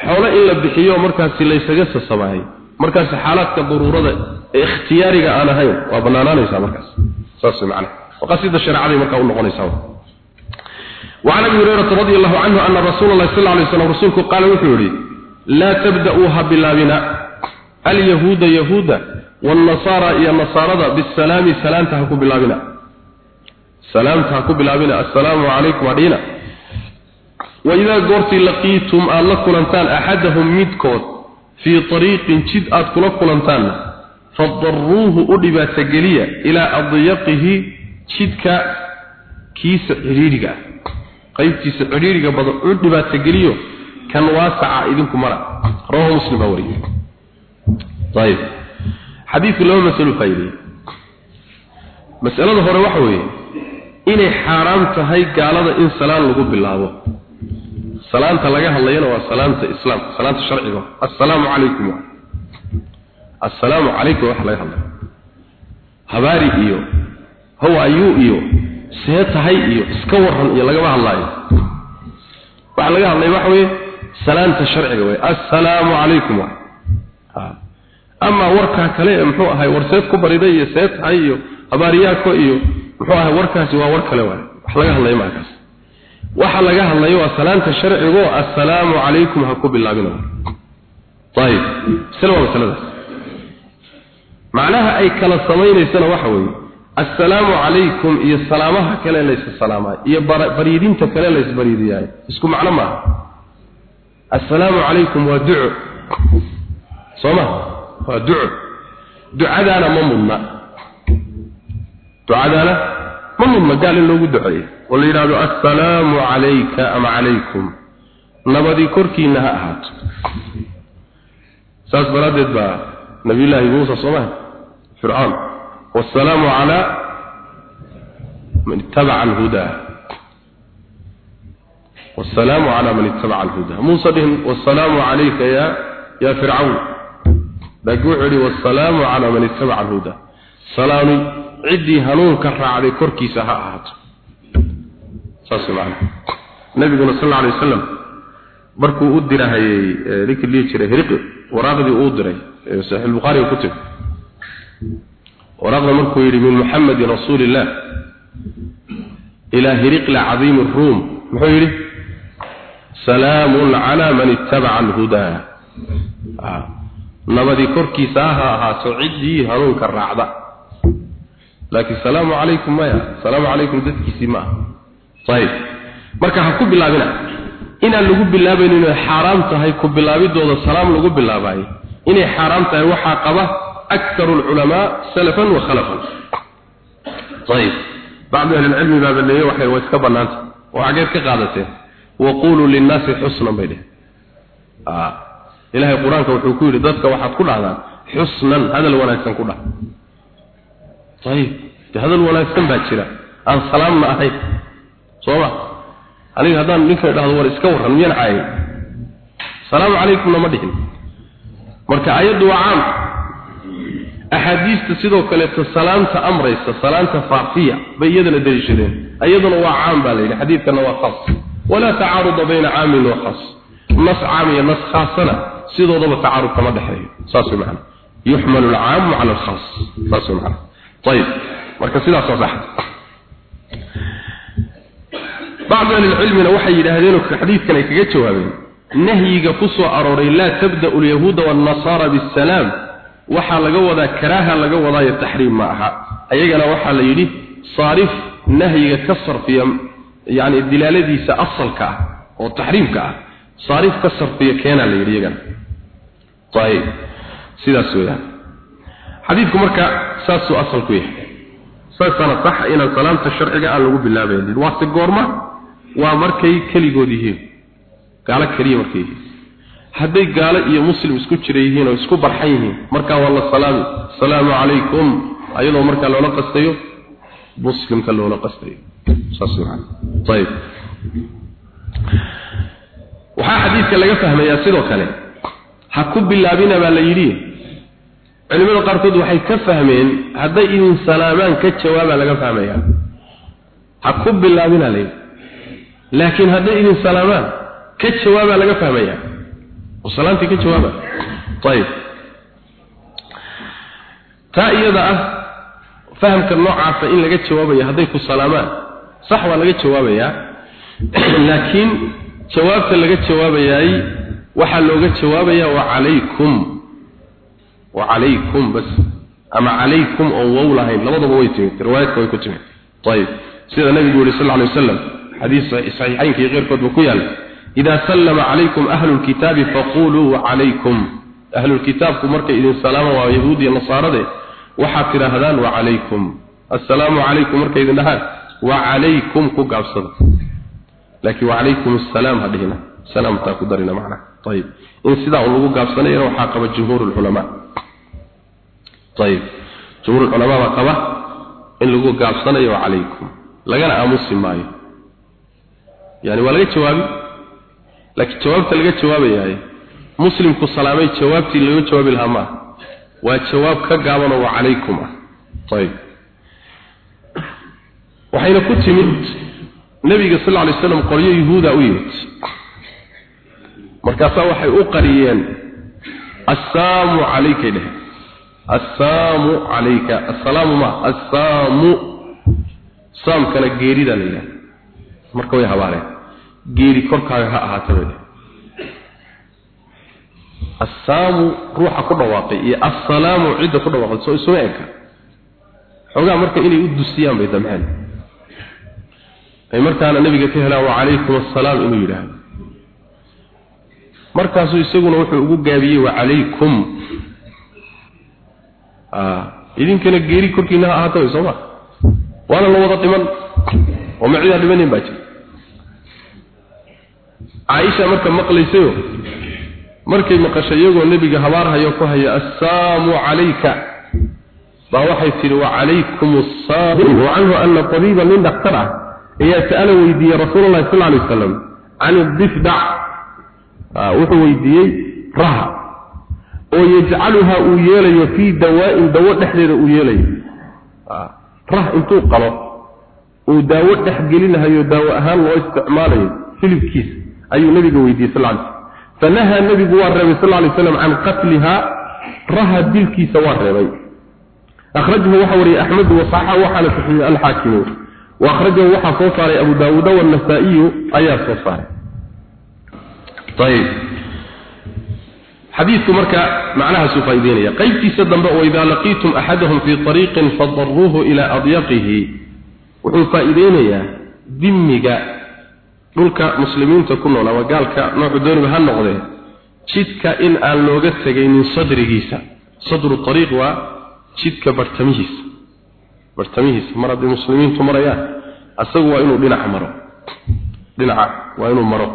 Speaker 1: xoolo in la bixiyo markaasi laysaga sasabahay markaasi xaalaadka daruurada ee ikhtiyaariga aan ahayn waa banaanaanaysaa markaas saas macna waqasida sharcaday markaa u noqonaysaa وعن ابي هريره رضي الله عنه ان رسول الله صلى الله عليه وسلم رسولك قال وحوري لا تبدأوها باللابنا اليهود يهودا والنصارى يا نصارى بالسلام سلامتها كو باللابنا سلامتها كو باللابنا السلام عليكم علينا وإذا قرت لقيتم أن كلنتان أحدهم مدكوت في طريق جد أدكل كلنتان فضروه أدبا تقليا إلى أضيقه جدك كيس عريرك قيبتيس عريرك أدبا تقليا كان واسع إذنكم مرة رواه مسلم أوري طيب حديث له مسألة فايدة مسألة هو وحوي inay xaaraam tahay gaalada in salaan lagu bilaabo salaanta laga hadlayana waa salaanta islaamka salaanta sharciga. Assalaamu calaykum assalaamu calaykum wax laga hadlay. Habaari iyo how ayuu iyo see tahay iyo iska waran iyo lagama hadlaayo. Waxa laga hadlay waxa weeye salaanta sharciga way assalaamu calaykum ama warkaa kale muxuu ahay warseed ku bariday iyo see tahay iyo habaariyaako iyo muxuu ahay warkaasi waa war kale waay. Wax laga hadlayo markaas waxa laga hadlayo waa salaanta sharcigu assalaamu calaykum ha ku bilaabina ayib salama masaladaas. Macnaha ay kala samaynaysana waxa weeye assalaamu calaykum iyo salaamaha kale laysa salaamaay iyo bariidinta kale lays bariidiyaay isku macno maaha? Assalaamu calaykum waa duco. Soo ma? Waa duco. Ducadaana ma ma mudna gaal in loogu duceeyo oo la yidhaahdo assalaamu calayka ama calaykum nabadii korkiina ha ahaato. Saas daraaddeed baa nabiyullaahi muusa soomaa fircoon wassalaamu calaa man ittabaca alhudaa. Man ittabaca alhudaa. Muusa dhihin wassalaamu calayka ya ya fircawn. Laakiin wuxuu yidhi wassalaamu calaa man ittabaca alhudaa. Salaami ciddii hanuunka raacday korkiisa ha ahaato. Nabiguna sal alay wasalam markuu u dirahayey ninkii dhihi jiray hiriqi waraaqdii uu diray ee saxiix bukhaari ku tiri waraaqda markuu yidhi min muxamedin rasuuli illah ilaa hiriqla cadiimi ruum. Muxuu yidhi salaamun calaa man ittabaca alhudaa. Nabadii korkiisa ha ahaato ciddii hanuunka raacda laakiin salaamu calaykum maya. Salaamu calaykum dadkiisii ma aha. Ayib marka ha ku bilaabina. Inaan lagu bilaabayn inay xaaraam tahay ku bilaabidooda salaam lagu bilaabayo. Inay xaaraam tahay waxaa qaba lcilmi baa baleeye waxay waa iska bannaanta oo xageed ka qaadateen waquluu linnaasi xusnan bay dheh ilaahay qur'aanka wuxuu ku yidhi dadka waxaad ku dhahdaan xusnan hadal wanaagsan ku dhah ayib de hadal wanaagsan baa jira. Aan salaamna ahayn. Soo ma. Aniga haddaan ninka dhahdo war iska warran miyaan caayay? Salaamu calaykumna ma dhihin. Marka ayaddu waa caam. Axaadiista sidoo kaleeto salaanta amraysa salaanta faafiya bay iyadana daliishadeen. Iyaduna waa caam baa la yidhi xadiidkana waa khaas walaa tacaaruda bayna caamin wa khaas nas caam iyo nas khaasana sidoodaba tacaarud kama dhexeeyo. Saas way macana yuxmalu alcaamu cala alkhaas saas way ayib marka sidaas waa sax bacdu ahli lcilmina waxay yidhaahdeen xadiidkan ay kaga jawaabeen nahyiga ku soo arooray laa tabda'u alyahuuda waannasaara bisalaam waxaa laga wadaa karaaha laga wadaayo taxriim ma aha ayagana waxaa la yidhi saarif nahyiga ka sarfiya yani dilaaladiisa asalka oo taxriimka ah saarif ka sarfiya keenaa la yidhi iyagana ayib sidaas weeyaan xadiidku marka saasuu asal ku yahay. Saasana sax inaan salaamta sharciga aan lagu bilaabaynin. Waase goorma waa markay keligood yihiin. Gaalo keliya markay yihiin. Hadday gaalo iyo muslim isku jira yihiin oo isku barxan yihiin markaa waa la salaami asalaamu calaykum ayadoo markaa loola qastayo muslimka loola qastayo. Saas macana ayib waxaa xadiidka laga fahmayaa sidoo kale ha ku bilaabina baa la yidhi culimada qaarkood waxay ka fahmeen hadday idin salaamaan ka jawaabaa laga fahmayaa ha ku bilaabina la yidhi laakiin hadday idin salaamaan ka jawaabaa laga fahmayaa oo salaantii ka jawaaba ayib taa iyada ah fahamka noocaasa in laga jawaabaya hadday ku salaamaan sax waa laga jawaabayaa *clears throat* laakiin jawaabta laga jawaabayaay waxaa looga jawaabayaa wa calaykum wa calaykum bas. Ama calaykum oo wow lahayn. Labadaba way timid riwaayadka way ku timid ayib sida nabigu yidhi sal alay wasalam xadiis saxiixaynka iyo keyrkoodba ku yaalla idaa sallama calaykum ahlu lkitaabi faquluu wacalaykum ahlulkitaabku markay idin salaama waa yahuud iyo nasaarade waxaad tidhaahdaan wacalaykum assalaamu calaykum markay idin dhahaan wacalaykum ku gaabsada laakiin wacalaykum assalaam ha dhihina. Salaamtaa ku darina macnaha ayib in ayib jumhuur baa qaba in lagu gaabsanayo wacalaykum lagana aamusi maayo. Yani waa laga jawaabi. Laakiin jawaabta laga jawaabayahay muslimku salaamay jawaabtii laga jawaabi lahaa maaha waa jawaab ka gaabanoo wa calaykum ah. Ayib waxayna ku timid nabiga sal alay slam qoryo yuhuuda u yimid. Markaasaa waxay u qariyeen assaamu calaykay dheh assaamu calayka assalaamu ma. Assaamu. Saamkana geerida la yidhaha marka way habaareen. Geeri korkaaga ha ahaataba assaamu ruuxa ku dhawaaqay iyo assalaamu cidda ku dhawaaqday soo isuma eka xoogaa marka inay u dusiyaan bay damceen. Ay markaana nabiga ka helaan wacalaykum assalaam inuu yidhaahdo. Markaasuu isaguna wuxuu ugu gaabiyey wacalaykum idinkana geeri korkiina ha ahaata way sooma waana la wada dhiman. Oo ma cidaa dhimanin baa jira. Caaisha marka maqlaysayo markay maqashay iyagoo nebiga habaarhayo ku haya assaamu calayka. Baa waxay tidhi wacalaykum assaam canhu ana tabiiba nin dhakhtar ah ayaa sa'ala weydiiyey rasuul llahi sal alay wasalam can idifdac wuxuu weydiiyey raha oo yajcaluha uu yeelayo fii dawaa'in dawo dhexdeeda uu yeelayo. Rah intuu qalo uu daawo dhex gelinahayo daawo ahaan loo isticmaalayo hilibkiisa ayuu nabiga weydiiyey sal lay fanahaa nabigu waa reebay sal lay slam can qatliha raha dilkiisa waa reebay. Akhrajahu waxa wariyey axmedu wasaxa waxaana saxiiyey alxaakimu wa akhrajahu waxaa soo saaray abu daawuuda wannasaa'iyu ayaa soo saaray xadiidku marka macnahaasuu faa'ideynaya qaybtiisa dambe oo idaa laqiitum axadahum fii ariiqin fadaruuhu ilaa adyaqihi wuxuu faa'iideynayaa dimiga dhulka muslimiinta ku nool ama gaalka noocu dooniba ha noqdee jidka in aan looga tegaynin sadrigiisa. Sadru ariiq waa jidka bartamihiisa. Bartamihiisa mar haddii muslimiintu marayaan asagu waa inuu dhinaca maro. Dhinaca waa inuu maro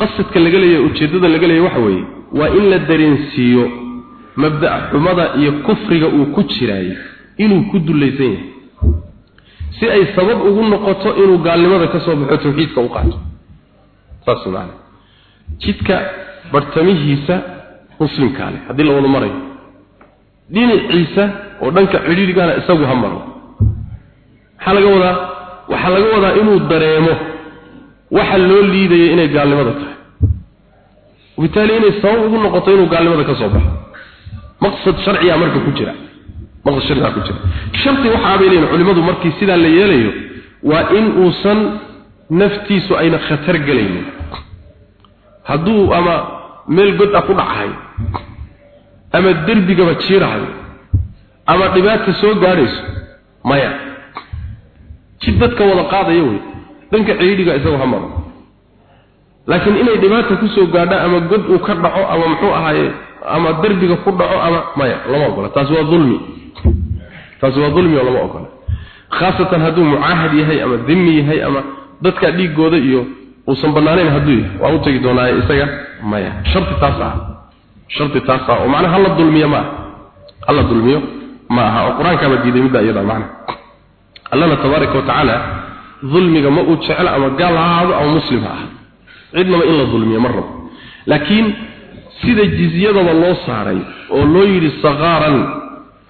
Speaker 1: qasadka laga leeyahay ujeeddada laga leeyahay waxa weeye waa in la dareensiiyo mabda' xumada iyo kufriga uu ku jiraayo inuu ku dulaysan yahay. Si ay sabab ugu noqoto inuu gaalnimada ka soo baxo tawxiidka u qaato. Saas macna. Jidka bartamihiisa muslimkaa leh haddii la wada marayo. Dhinaciisa oo dhanka cidhiidhigana isagu ha maro. Maxaa laga wadaa? Waxaa laga wadaa inuu dareemo waxa loo liidaya inay gaalnimada tahay. Wabitaali inay sabab ugu noqoto inuu gaalnimada ka soo baxo. Maqsad sharciya marka ku jira. Maqsad sharciya ku jira. Sharti waxa ay leeyihiin culimadu markii sidaa la yeelayo waa in uusan naftiisu ayna khatar galaynin hadduu ama meel god ah ku dhacahay ama derbigaba jiirahayo ama dhibaata soo dhanka ciidhiga ha maro. Laakiin inay dhibaata ku soo gaadho ama god uu ka dhaco ama muxuu ahaaye ama derbiga ku dhaco ama maya lama ogola. Taasi waa dulmi. Taasi waa dulmi oo lama ogola. Khaasatan hadduu mucaahad yahay ama dimi yahay ama dadka dhiigooda iyo uusan banaanayn hadduu yahay waa u tegi doonaa isaga maya. Sharti taas ah. Sharti taas ah. Oo macnaha hala dulmiyo ma hala dulmiyo ma aha. Oo qur'aankaaba diiday midda iyada macna allana tabaaraka wa dulmiga ma uu jeclo ama gaal ha ahaado ama muslim ha ahaado cidnaba in la dulmiyo ma rabo laakiin sida jizyadaba loo saaray oo loo yidhi sakaaran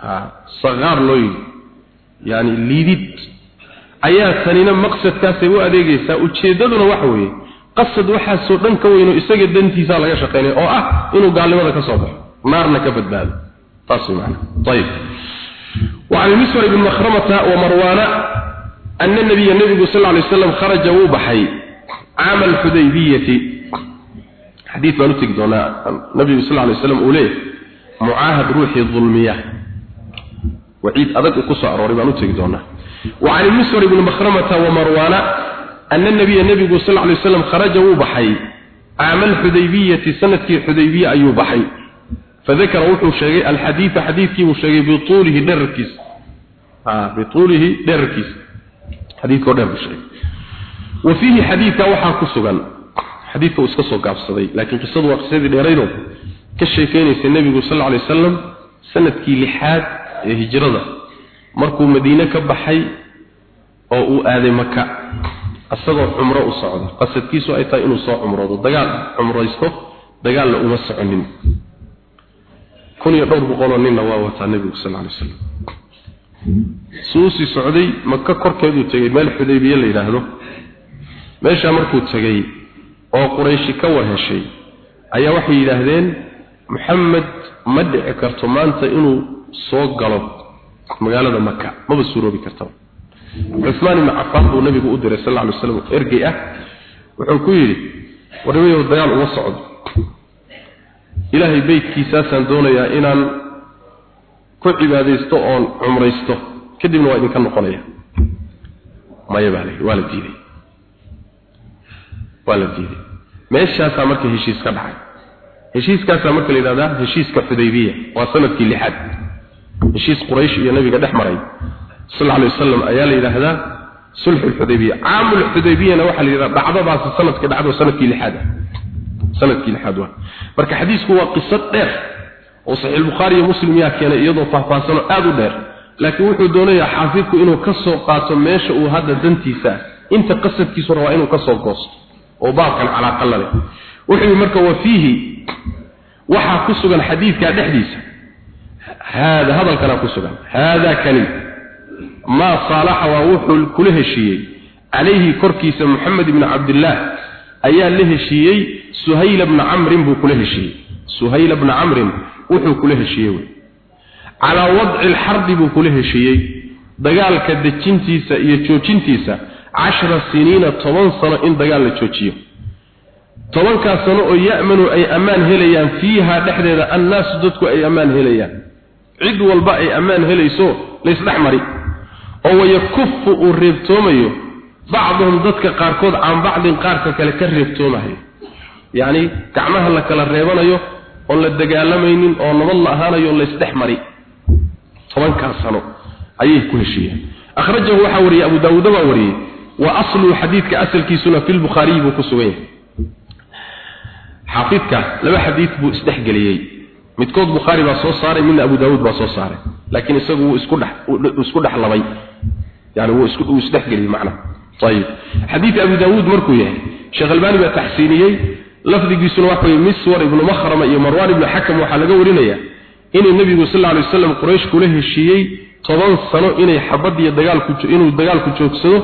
Speaker 1: ha sakaar loo yidhi yani liidid ayaa tanina maqsadkaasay u adeegaysaa ujeeddaduna waxa weeye qasad waxaasoo dhan ka weyn oo isaga dantiisa laga shaqaynaya oo ah inuu gaalnimada ka soo baxo naarna ka badbaado taas macna ayib وعن المسور بن مخرمة ومروان أن النبي النبي صلى الله عليه وسلم خرج وبحي عام الحديبية حديث ما نتك دونا النبي صلى الله عليه وسلم أوليه معاهد روحي الظلمية وعيد أدك قصة أروري ما نتك دونا وعن المسور بن مخرمة ومروان أن النبي النبي صلى الله عليه وسلم خرج وبحي عام الحديبية سنة الحديبية أي بحي فذكر وحو شيء الحديث حديث كي وشيء بطوله دركيس آه بطوله xadiidkao dheer buu sheegay. Wa fiihi xadiidka waxaa ku sugan xadiidka uu iska soo gaabsaday laakiin qisadu waa qisadii dheeraydoo ka sheekeynaysa nebigu sal alay wasalam sannadkii lixaad ee hijrada. Markuu madiine ka baxay oo uu aaday maka isagoo cumro u socda. Qasadkiisu ay tahay inuu soo cumroodo. Dagaal cumraysto dagaalna uma soconin. Kun iyo dhowr boqoloo ninna waa wataa nebigu sal alay wasalam suusii socday maka korkeeduu tegey meel xudaybiye la yidhaahdo. Meeshaa markuu tegey oo qurayshi ka war heshay ayaa waxay yidhaahdeen maxamed ma dhici karto maanta inuu soo galo magaalada maka maba suuroobi kartaba cusmaan ibnu cafaan buu nabigu u diray sal alay slam ergey ah. Wuxuu ku yidhi warnimayow dagaal uma socdo. Ilaahay beydkiisaasaan doonayaa inaan ku cibaadaysto oon cumraysto kadibna waa idinka noqonaya. Maya baa waa la diiday waa la diiday meeshaasaa marka heshiis ka dhacay. Heshiiskaasaa marka la yidhahdaa heshiiska xudaybiya waa sannadkii lixaad. Heshiis quraysh iyo nabiga dhex maray sal alay wasalam ayaa la yidhaahdaa sulxu lxudaybiya caamu lxudaybiyana waxaa la yidhahdaa dhacdadaasi sannadkii dhacdo sannadkii lixaad ah. Sanadkii lixaad waa. Marka xadiisku waa qisad dheer oo saxiix bukhari iyo muslim yaa keenay iyadoo faahfaahsan aad u dheer. Laakiin wuxuu doonayaa xaafidku inuu ka soo qaato meesha uu hadda dantiisa inta qasadkiisuna waa inuu ka soo goosto oo baabkan calaaqa la leh. Wuxuu marka wa fiihi waxaa ku sugan xadiidkaa dhexdiisa. Hada hadalkanaa ku sugan. Haadaa kani maa saalaxa waa wuxuu kula heshiiyey. Calayhi korkiisa moxamed ibni cabdillaah ayaa la heshiiyey. Suhayl bna camrin buu kula heshiiyey. Suhayl bna camrin wuxuu kula heshiiyey wey. Calaa wadci alxarbi buu kula heshiiyey. Dagaalka dejintiisa iyo joojintiisa cashara siniina toban sano in dagaal la joojiyo. Tobankaas sano oo ya'manu ay ammaan helayaan fiiha dhexdeeda annaasu dadku ay ammaan helayaan. Cid walba ay ammaan helayso laysdhex mari. Oo wayakufu uu reebtoomayo bacduhum dadka qaarkood can bacdin qaarka kale ka reebtoomahayo yacni gacmaha la kala reebanayo oon la dagaalamaynin oo nabad la ahaanayo laysdhex mari. Tobankaas sano ayay ku heshiiyeen. Akhrajahu waxaa wariyey abu daawuuda baa wariyey wa asluhu xadiidka asalkiisuna fi lbukhaariyi buu ku sugan yahay. Xaafidka laba xadiid buu isdhexgeliyey midkood bukhaari baa soo saaray midna abu daawuud baa soo saaray. Laakiin isagu wuu isku dhex isku dhexlabay yani wuu isku macnaha ayib xadiidka abu daawuud markuu yahay sheekh albani baa taxsiiniyey lafdigiisuna waxa weeye miswar ibnu makhrama iyo marwaan ibnu xakam waxaa laga warinayaa inuu nebigu sal alla alay wasalam quraysh kula heshiiyey toban sano inay xabad iyo dagaalku inuu dagaalku joogsado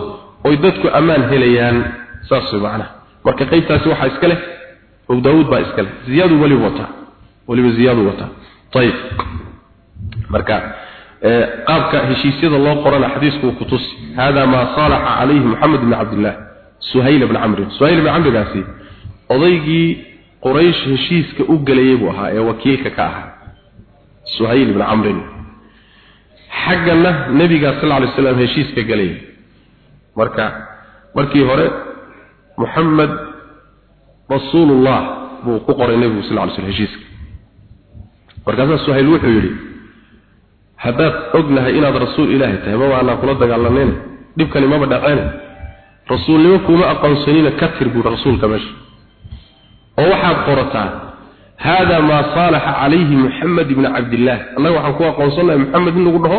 Speaker 1: oy dadku ammaan helayaan. Saas way macnaha. Marka qaybtaasi waxaa iska leh abu daawuud baa iska leh. Ziyaadu weliba wataa weliba ziyaadu wataa ayib marka qaabka heshiisyada loo qorana xadiisku uu kutusi hada ma salaxa calayhi moxamed bn cabdillah suhayl bn camrin. Suhayl bn camrigaasi odaygii quraysh heshiiska u gelayay buu ahaa ee wakiilka ka ahaa suhayl bn camrin xaggana nebigaa sal lay slam heshiiska gelayay marka markii hore moxamed rasuulullah buu ku qoray nebigu sal lay slm heshiiska. Markaasaa suhayl wuxuu yidhi haddaad ognahay inaad rasuul ilaahay tahay maba anaa kula dagaalanayna dhibkani maba dhaceyna rasuulnimo kuma aqoonsanina ka tir buuri rasuulka meesha oo waxaad qorataa hada maa saalaxa calayhi muxamed ibni cabdillaah annaga waxaan ku aqoonsannahay maxamed in lagu dhaho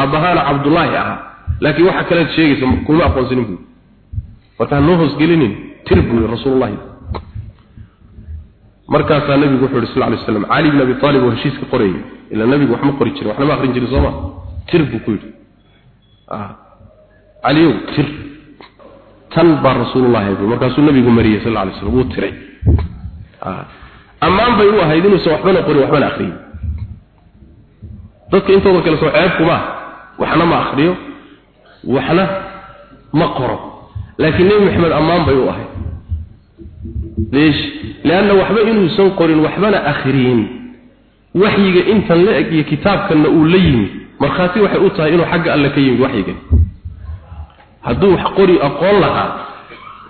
Speaker 1: aabbahaana cabdullaahi ahaa. Laakiin waxa kalead sheegaysa kuma aqoonsanin buuri markaa noo hoosgelinin tir buuri rasuulullahi markaasaa nabigu wuxuu yidhi sal ly slam cali bn abi aalib oo heshiiska qorayay ilaa nabigu wax ma qori jirin waxna ma aqrin jirin sooma tir buu ku yidhi. Caliyow tir. Tan baa rasuulullahi bu markaasuu nabigu mariyey sal lay slam wuu tiray ammaan bay u ahayd inuusan waxbana qorin waxbana akriyin dadka intooda kale soo ceebkuma waxna ma akriyo waxna ma qoro. Laakiin nebi maxamed ammaan bay u ahayd. Leesh leanna waxba inuusan qorin waxbana akhriyin. Waxyiga intan la eg iyo kitaabkanna uu la yimi. Markhaati waxay u tahay inuu xagga alle ka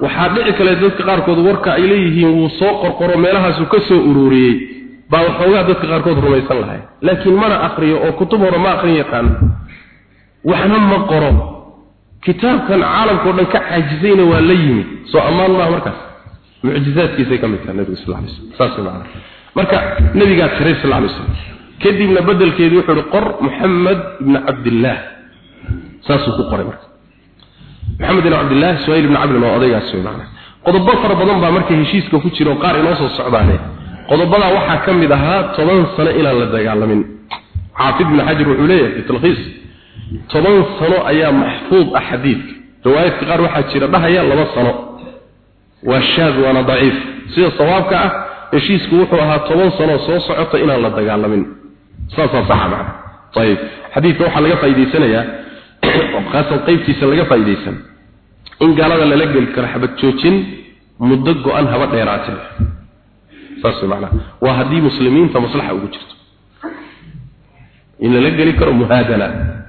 Speaker 1: waxaa dhici kale dadka qaarkood warka ay leeyihiin wuu soo qorqoro meelahaasu ka soo ururiyey baa waxoogaa dadka qaarkood rumaysan lahay. Laakiin mana akriyo oo kutub hore ma akrin yaqaan. Waxna ma qoro. Kitaabkan caalamkao dhan ka caajisayna waa la yimid. Soo ammaan maaha markaas. Mucjizaadkiisay ka mid tahay nabiga sal lay slam saas marka nabigaa tiray sal lay slam kadibna bedelkeedii wuxuu ihi qor muxamed ibni cabdillaah saasuu ku qoray marka maxamed ibn cabdillaah suhayl ibn cabdin waa odaygaas macana qodobo fara badan baa marka heshiiska ku jira oo qaar inoo soo socdaane. Qodobadaa waxaa ka mid ahaa toban sano inaan la dagaalamin. Xaafid ibn xajar wuxuu leeyahay fi talkhiis toban sano ayaa maxfuud ah xadiidka. Riwaayadka qaar waxaa jira dhahaya laba sano. Waa shaad waana daciif. Sida sawaabka ah heshiisku wuxuu ahaa toban sano soo socota inaan la dagaalamin. Saasaa saxa macna ayib xadiidka waxaa laga faa'iidaysanayaa *coughs* khaasan qaybtiisa laga faa'iidaysan. In gaalada lala geli karo xabad joojin muddo go-an haba dheeraatee saas macna waa haddii muslimiinta maslaxa ugu jirto. In lala geli karo muhaadana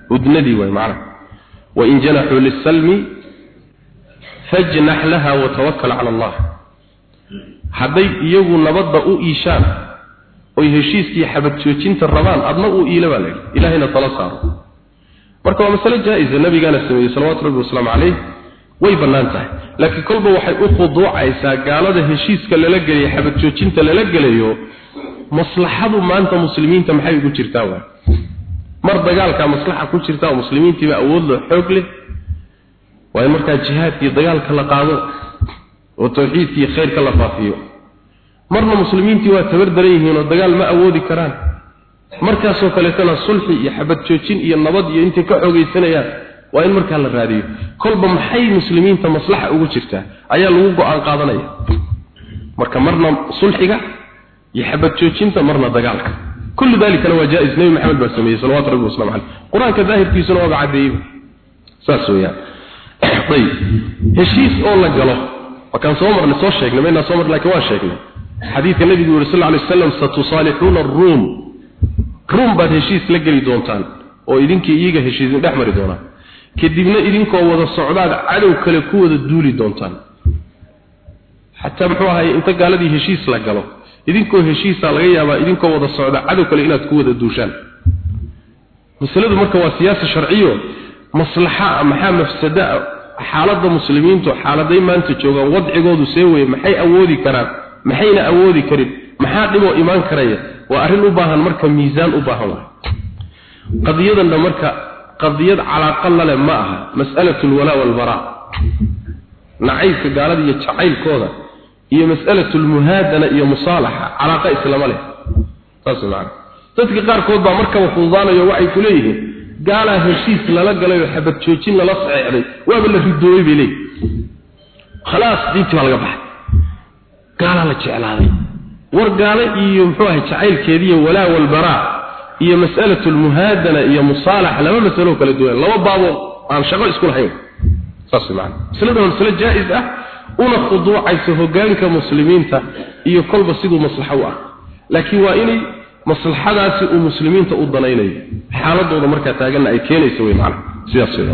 Speaker 1: hudnadii way macna wain janaxuu lisalmi fajnax laha watawakal cala allah. Hadday iyagu nabadda u iishaan oy heshiiskii xabad joojinta rabaan adna iila baa layidhi ilahayna tala saaro marka waa masale jaa-isa nabigaana sameeyey salawatu rabbi wasalaamu caleyh way bannaan tahay. Laakiin kolba waxay u khuduucaysaa gaalada heshiiska lala gelayo xabad joojinta lala gelayo maslaxadu maanta muslimiinta maxay ugu jirtaa waay? Mar dagaalkaa maslaxa ku jirta oo muslimiintiiba awood loo xoog leh waa in markaa jihaadkii dagaalka la qaado oo tawxiidkii khayrka la faafiyo. Marna muslimiintii waa tabar daran yihiin oo dagaal ma awoodi karaan markaasoo kaleetana sulxi iyo xabad joojin iyo nabad iyo intay ka xoogaysanayaan waa in markaa la raadiyo. kolba maxay muslimiinta maslaxa ugu jirtaa? Ayaa lagu go'aan qaadanaya. Marka marna sulxiga iyo xabad joojinta marna dagaalka. Kullu dalikana waa jaa-is nebi maxamed baa sameeyey salawatu rabbi waslamu caleyh qur'aanka daahirkiisuna waaba caddeeyey. Saas weeyaan. *clears throat* Ayib. Heshiis oo la galo. Wakaan soo marnay soo sheegnay mayna soo marnay laakiin waa sheegnay. Xadiidka nabigu yiri sallallahu alayhi wasallam satusaalixuna ar-rum rum baad heshiis la geli doontaan oo idinkii iyaga heshiisin dhex mari doonaa kadibna idinkoo wada socdaad cadow kale ku wada duuli doontaan. Xataa muxuu ahay inta gaaladii heshiis la galo idinkoo heshiisa laga yaabaa idinkoo wada socda cadow kale inaad ku wada duushaan. Masaladu marka waa siyaasa sharciyo maslaxa maxaa mafsada xaaladda muslimiintu xaaladay maanta joogaan wadcigoodu see weye maxay awoodi karaan maxayna awoodi karin maxaa dhiboo imaan karaya waa arrin u baahan marka miisaan u baahan waay qadiyadanna marka qadiyad calaaqa lale ma aha. Mas'alatu alwalaa walbaraa nacaybka gaalada iyo jacaylkooda iyo mas'alatu almuhaadana iyo musaalaxa calaaqa islama leh. Saas macana dadka qaarkood baa markaba fududaanayo waxay ku leeyihiin gaalaa heshiis lala galay oo xabad joojin lala saxeexday waaba la ridoobay bay leeyihiin khalaas diintii baa laga baxay. Gaalaa la jeclaaday war gaale iyo muxuu ahay jacaylkeediiyo walaa walbaraa iyo mas'alatu almuhaadana iyo musaalaxa laba masalo kala duwan laba baabo aan shaqo isku lahayn. Masalada waa masalo jaa-is ah una khuduucaysa hogaanka muslimiinta iyo kolba siduu maslaxo u ah. Laakiin waa inay maslaxadaasi uu muslimiinta u danaynayo. Xaaladooda markaa taaganna ay keenayso wey macana sidaas way.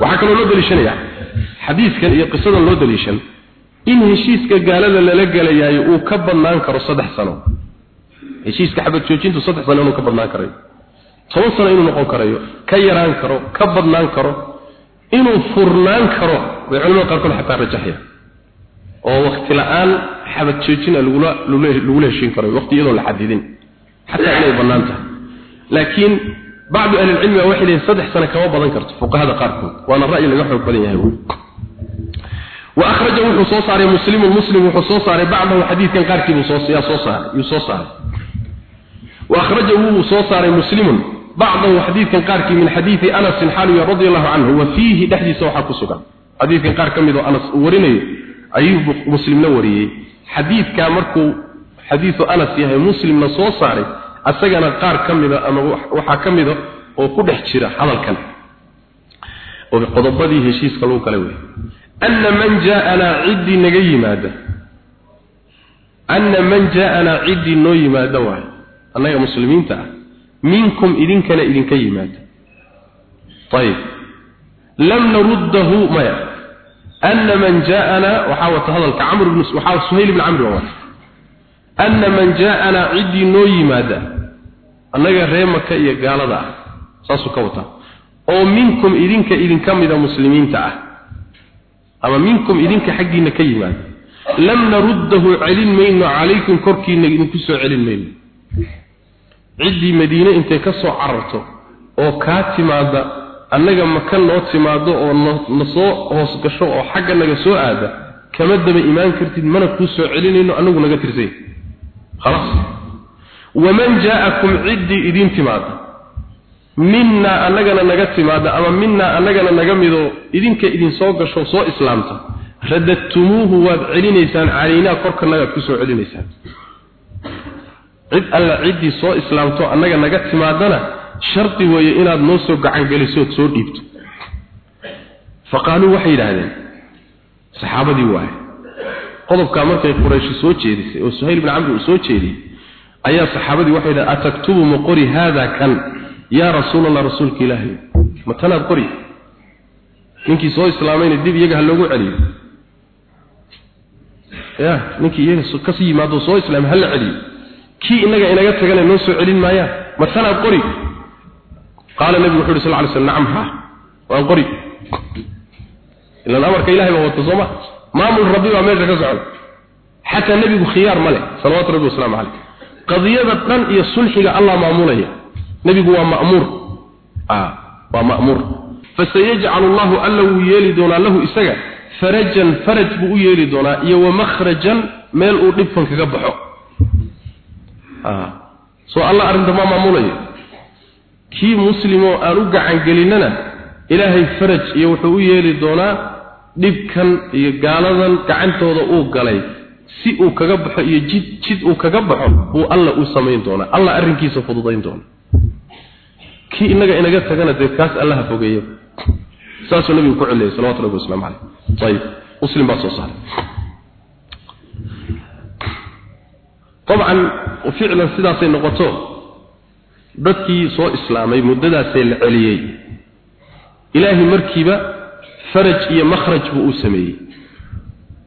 Speaker 1: Waxaa kaloo loo daliishanaya. Xadiiskan iyo qisadan loo daliishan in heshiiska gaalada lala gelayaayo uu ka badnaan karo saddex sano. Heshiiska xabad joojintu saddex sano inuu ka badnaan karayo. Toban sano inuu noqon karayo ka yaraan karo ka badnaan karo inuu furnaan karo bay culimada qaarkood xataa rajaxaya oo waqti la'aan xabad joojina lagula lagula heshiin karayo waqti iyadoon la xadidin. Xataa inay bannaan tahay. Laakiin bacdu ahlilcilmiga waxay leeyihiin saddex sano kama badan karto fuqahada qaarkood. Waana ra'yi laga xoog badan yahay وأخرجه وحو صار مسلم مسلم وحو صار بعضه حديث كان قاركي بصوص يا صوصار يصوصار وأخرجه وحو صار مسلم بعضه حديث كان قاركي من حديث أنس حالي رضي الله عنه وفيه دحدي سوحة كسوكا حديث كان قاركي من أنس وريني أيوب مسلم نوري حديث كان مركو حديث أنس يهي مسلم نصوصار أسجنا قار كمذا أما وحا كمذا وكدح جرا هذا الكلام وقضبدي هشيس قالوا كلوي أن anna man jaa'anaa ciddii naga yimaada anna man jaa'anaa ciddii noo yimaada waay annaga muslimiinta ah minkum idinkana idinka yimaada ayib lam naruddahu maya anna man jaa'anaa waxaa wata hadalka camr bn waxaa suhayl ibn camri baa wata anna man jaa'anaa ciddii noo yimaada annaga ree maka iyo gaalada ah saasuu ka wataa oo minkum idinka idinka mida muslimiinta ah ama minkum idinka xaggiina ka yimaado lam naruddahu celin mayno calaykum korkiina idinku soo celin mayno. Ciddii madiine intay ka soo cararto oo kaa timaada annaga maka noo timaado oo na soo hoos gasho oo xagga naga soo aada kama daba imaan kartid mana kuu soo celinayno annagu naga tirsay. Khalaas waman jaa'akum ciddii idiin timaada minna annagana naga timaada ama minna annagana naga mido idinka idin soo gasho soo islaamta. Radadtumuuhu waad celinaysaan calaynaa korkanaga ku soo celinaysaan. Cid alla ciddii soo islaamto annaga naga timaadana shardi weeye inaad noo soo gacangelisood soo dhiibto. Faqaaluu waxay yidhaahdeen saxaabadii waaye qodobkaa markay qurayshi soo jeedisay oo suhayl bin camri uu soo jeediyey ayaa saxaabadii waxay yidhahdeen ataktubu ma qori haada kan yaa rasuul allah rasuulka ilaahay ma tanaad qori? Ninkii soo islaamayna dib iyaga ha loogu celiyo ya ninkii iyaga ka sii yimaado soo islaamay hala celiyo kii inaga inaga tagana noo soo celin maayaan ma tanaad qori? Qaala nabigu wuxu uhi sal ly sl nacam ha waan qori. Ilan amarka ilahay baa wata sooma? Maamul rabbi baa meesha ka socda. Xataa nebigu khiyaar ma leh salawaatu rabbi wasalaamu caleyh qadiyada dhan iyo sulxiga allah maamulaya nabigu waa ma'muur. Ah waa ma'muur. Fasayaj'al Allahu allahu yeeli doona lahu isaga. Farajan faraj buu u yeeli doonaa iyo wa makhrajan meel uu dhibkan kaga baxo. Ah soo Allah arinta ma maamulayo. Kii muslimo aan u gacan gelinana ilaahay faraj iyo wuxuu u yeeli doonaa dhibkan iyo gaaladan gacantooda uu galay. Si uu kaga baxo iyo jid jid uu kaga baxo buu alla u sameyn doonaa. Alla arrinkiisa fududayn doonaa kii innaga inaga tagana dee kaas allaha fogeeyo. Saasuu nabigu ku celiyay sallallahu alayhi wasallam ayib muslim baa soo saaray. طبعا وفعلا sidaas noqoto dadkii soo islaamay muddadaas la celiyey. Ilaahi markiiba faraj iyo makhraj buu u sameeyey.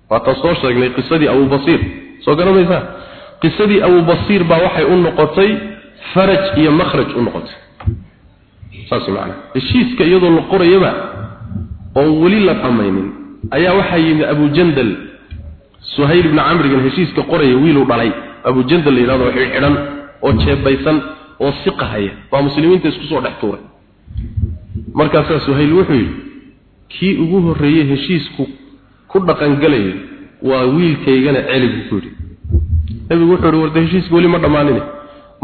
Speaker 1: Waa soo sheegnay qisadii Abu Basir soo garanaysa qisadii Abu baa waxay u noqotay faraj iyo makhraj u noqotay saas macana heshiiska iyadoo la qorayaba oo weli la dhamaynin ayaa waxaa yimid abujandal suhayl ibni camrigan heshiiska qoraya wiiluu dhalay. Abujandal la yidhahdo xidhan oo jeebaysan oo siqahaya waa muslimiinta isku soo dhex tuuray. Markaasaa suhayl wuxuu yidhi kii ugu horreeyey heshiisku ku dhaqangelaya waa wiilkaygana celi buu ku yidhi. Nabigu wuxuu yidhi warda heshiiska weli ma dhammaanin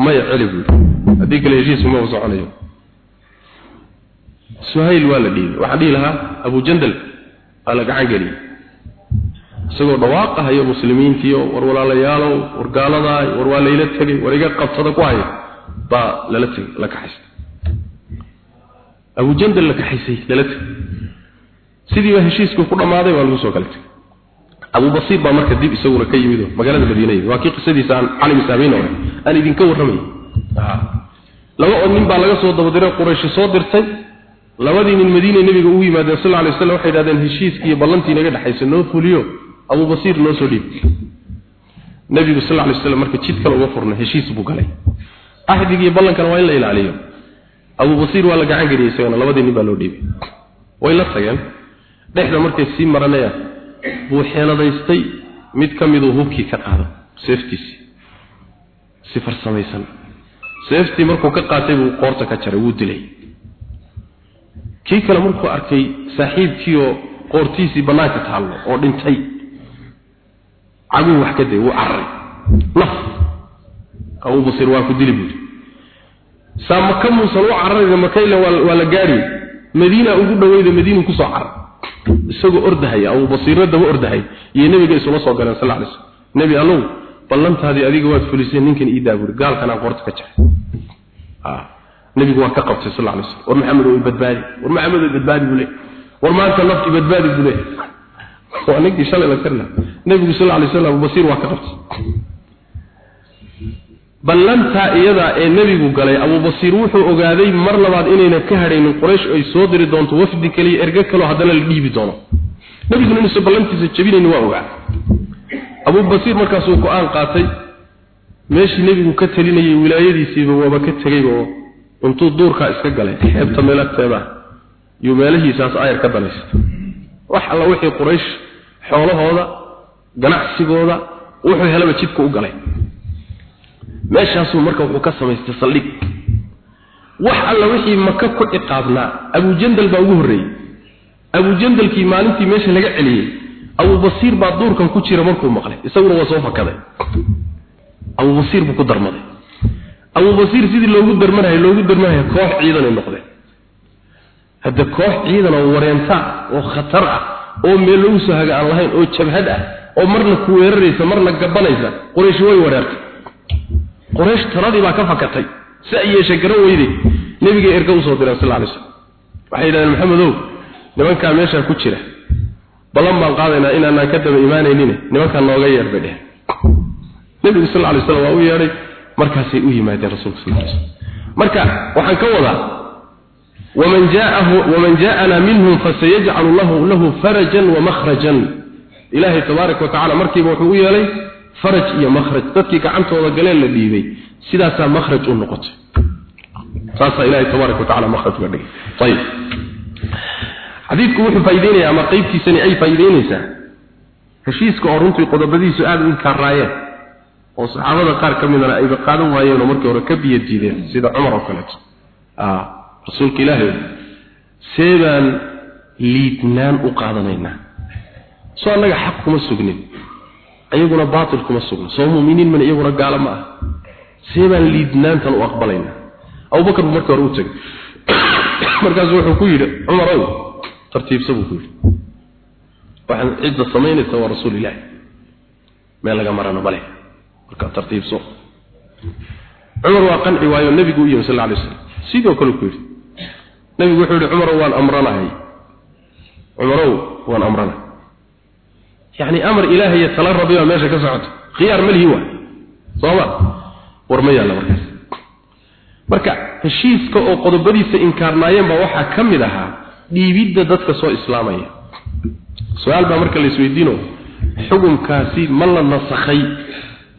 Speaker 1: maya celi buu yidhi. Haddii kale heshiisku ma soconayo suhayl waa la dhiibay. Waxaan dhihi lahaa abujandal waa la gacan geliyey isagoo dhawaaqahayo muslimiintiio war walaalayaalow war gaaladaa war waa layla tegay war iga qabtada ku haya baa lala tegay la kaxaystay. Abujandal la kaxaysay lala tegay. Sidii baa heshiiskii ku dhammaaday waa lagu soo kala tegay. Abu baa marka dib isaguna ka yimid oo magaalada madiina yimid waa kii qisadiisa aan cali misaabiin hore aan idinka warramay laba oo nin baa laga soo dabadiray quraysh soo dirtay labadii nin madiina nabiga ugu yimaadeen sallallahu alayhi wasallam waxay yiraahdeen heshiiskii ballantii naga dhaxaysa noo fuliyo Abu Basiir noo soo dhiib. Nabigu sallallahu alayhi wasallam markii jid kale uga furna heshiis buu galay. Ahdigii ballankan waa in la ilaaliyo. Abu Basiir waa la gacan geliyay isagana labadii nin baa loo dhiibay. Way la tageen. Dhexda markay sii maranayaan buu xeeladaystay mid ka mid uu hubkii ka qaado seeftiisi. Si farsamaysan. Seeftii markuu ka qaatay buu qoorta ka jaray wuu dilay kii kale markuu arkay saaxiibkiioo qoortiisii bannaanka taallo oo dhintay caguhu wax ka day wuu cararay naf. Abuu basiir waa ku dili buuri saa maka muusan u cararayna makayle waa la gaari. Madiina ugu dhaweyda madiinu ku soo carar isagoo ordahaya abuu basiirna daba ordahay iyo nebiga isula soo galeen sal alay slm nebi allow ballantaadii adiga waad fuliseen ninkan ii daaburi gaalkanaa qoorta ka jaray nabigu waa ka qabtay sal alay slam war maxamed badbaadi. War maxamed oo badbaadi buu leey war maanta nafti badbaadi buu leey waa ninkii shalay la karna nabigu sal alay slam basiir waa ka qabtay. Ballantaa iyada ee nebigu galay abu basiir wuxuu ogaaday mar labaad inayna ka hadhaynin quraysh ay soo diri doonto wafdi kale iyo erge kaleo haddana la dhiibi doono. Nebiguna inuusan ballantiisa jabinayni waa ogaa abu basiir markaasuu go'aan qaatay. Meeshii nebigu ka talinayay wilaayadiisiiba waaba ka tegayba oo intuu duurkaa iska galay xeebta meelagteeda iyo meelahiisaas ayar ka danaysta wax alla wixii quraysh xoolahooda ganacsigooda wuxuu helaba jidka u galay. Meeshaasuu marka wuxuu ka samaystay saldhig. Wax alla wixii maka ku ciqaabnaa abujandal baa ugu horreeyey. Abujandalkii maalintii meesha laga celiyey abubasiir baa duurkan ku jira markuu maqlay isaguna waa soo fakaday. Abubasiir buu ku darmaday abu basiir sidii loogu darmanayo loogu darmanayo koox ciidan noqdeen. Hadda koox ciidan oo wareenta oo khatar ah oo meel lagu soo haga aan lahayn oo jabhad ah oo marna ku weeraraysa marna gabanaysa quraysh way weerartay quraysh taladii baa ka fakatay si ay yeeshay garan weyday nabiga erga u soo diray sallallahu alayhi waxay yidhahdeen maxamedow nimankaa meeshaa ku jira. Ballan baan qaadaynaa inaanaan ka daba imaanaynin nimankaa nooga yeer bay dheheen. Nabigu sallallahu alayhi wasallam waa u yeedhay markaasay u yimaadeen rasuulka sallallahu alayhi wasallam. Marka waxaan ka wadaa waman jaahu waman jaa'ana minhum fasayaj'alu lahu lahu farajan wa makhrajan. Ilaahi tabaaraka wa markiiba wuxuu u yeelay faraj iyo makhraj. Dadkii gacantooda galeen la dhiibay sidaasaa makhraj u noqotay. Saasaa ilaahi tabaaraka wa makhraj uga dhigay. Ayib xadiidku wuxuu faa'iideynayaa ama qaybtiisani ay faa'iideynaysaa heshiiska oo runtii qodobadiisu aada u inkaaraayeen oo saxaabada qaar ka midana ayba qaadan waayeen oo markii hore ka biyo diideen sida cumar oo kaleeto rasuulka ilaahay see baan liidnaan u qaadanaynaa. Soo annaga xaq kuma sugnin iyaguna baatil kuma sugnin soo muuminiin mana iyaguna gaalo ma ah. See baan liidnaantan u aqbalaynaa. Abubakar buu markii hore u tegay *coughs* markaasu wuxuu ku yidhi cumarow tartiibsa buu ku yidhi. Waxaan cidda samaynaysa waa rasuul ilaahi meel laga marana bale marka tartiibso. Cumar waa qanci waayo nabigu u yimi sal alay wasallam. Sidoo kale ku yidhi nabigu wuxuu yidhi cumarow waan amranahay. Cumarow waan amranahay. Yacni amar ilaahay tala rabbi baa meesha ka socoto khiyaar ma lihi waa. Sooma war ma yaalla markaas. Marka heshiiska oo qodobadiisa inkaarnaayeen baa waxaa ka mid ahaa dhiibidda dadka soo islaamaya. Su'aal baa marka la isweydiino xukunkaasi ma la nasakhay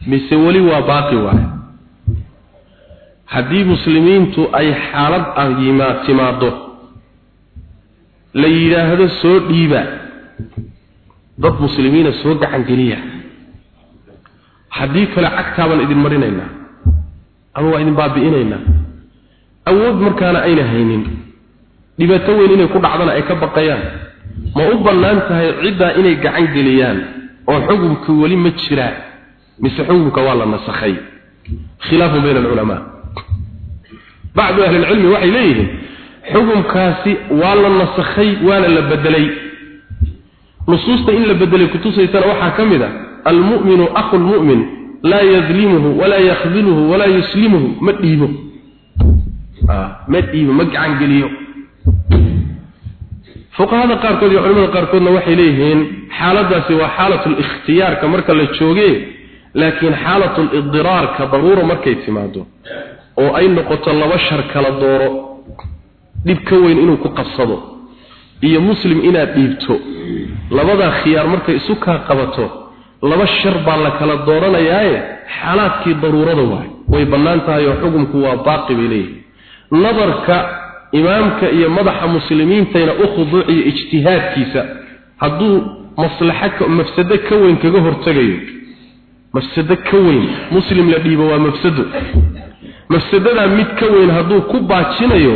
Speaker 1: mise weli waa baaqi waaye. Haddii muslimiintu ay xaalad ayima timaado la yidhaahdo soo dhiiba dad muslimiina soo gacan geliya. Haddii kale cagtaabaan idin marinaynaa ama waa idin baabi'inaynaa. Awood markaana ayna haynin. Dhibaato weyn inay ku dhacdana ay ka baqayaan. Ma u bannaan tahay ciddaa inay gacan geliyaan oo xukunka weli ma jiraa mise xukunka waa la nasakhay. Khilaafun bayna alculamaa bacdu ahli lcilmi waxay leeyihiin xukunkaasi waa la nasakhay waana la bedelay. Nusuusta in la bedelay kutusaysana waxaa ka mid a almu'minu aqu lmu'min laa yadlimuhu walaa yakdiluhu walaa yuslimuhu ma dhiibo. Ma dhiibo ma gacan geliyo. Fuqahada qaarkood iyo culimada qaarkoodna waxay leeyihiin xaaladaasi waa xaalatu likhtiyaarka marka la jooge laakiin xaalatu lidiraarka daruura markay timaado oo ay noqoto laba shar kala dooro dhib ka weyn inuu ku qabsado iyo muslim inaad dhiibto labadaa khiyaar markay isu kaa qabato laba shar baa la kala dooranayaaye xaalaadkii daruurada waay. Way bannaan tahay oo xukumku waa baaqi bay leeyihiin nadarka imaamka iyo madaxa muslimiintayna u khuduuciyo ijtihaadkiisa hadduu maslaxa mafsado ka weyn kaga hortagayo mafsado ka weyn. Muslim la dhiibo waa mafsado mafsadadaa mid ka weyn hadduu ku baajinayo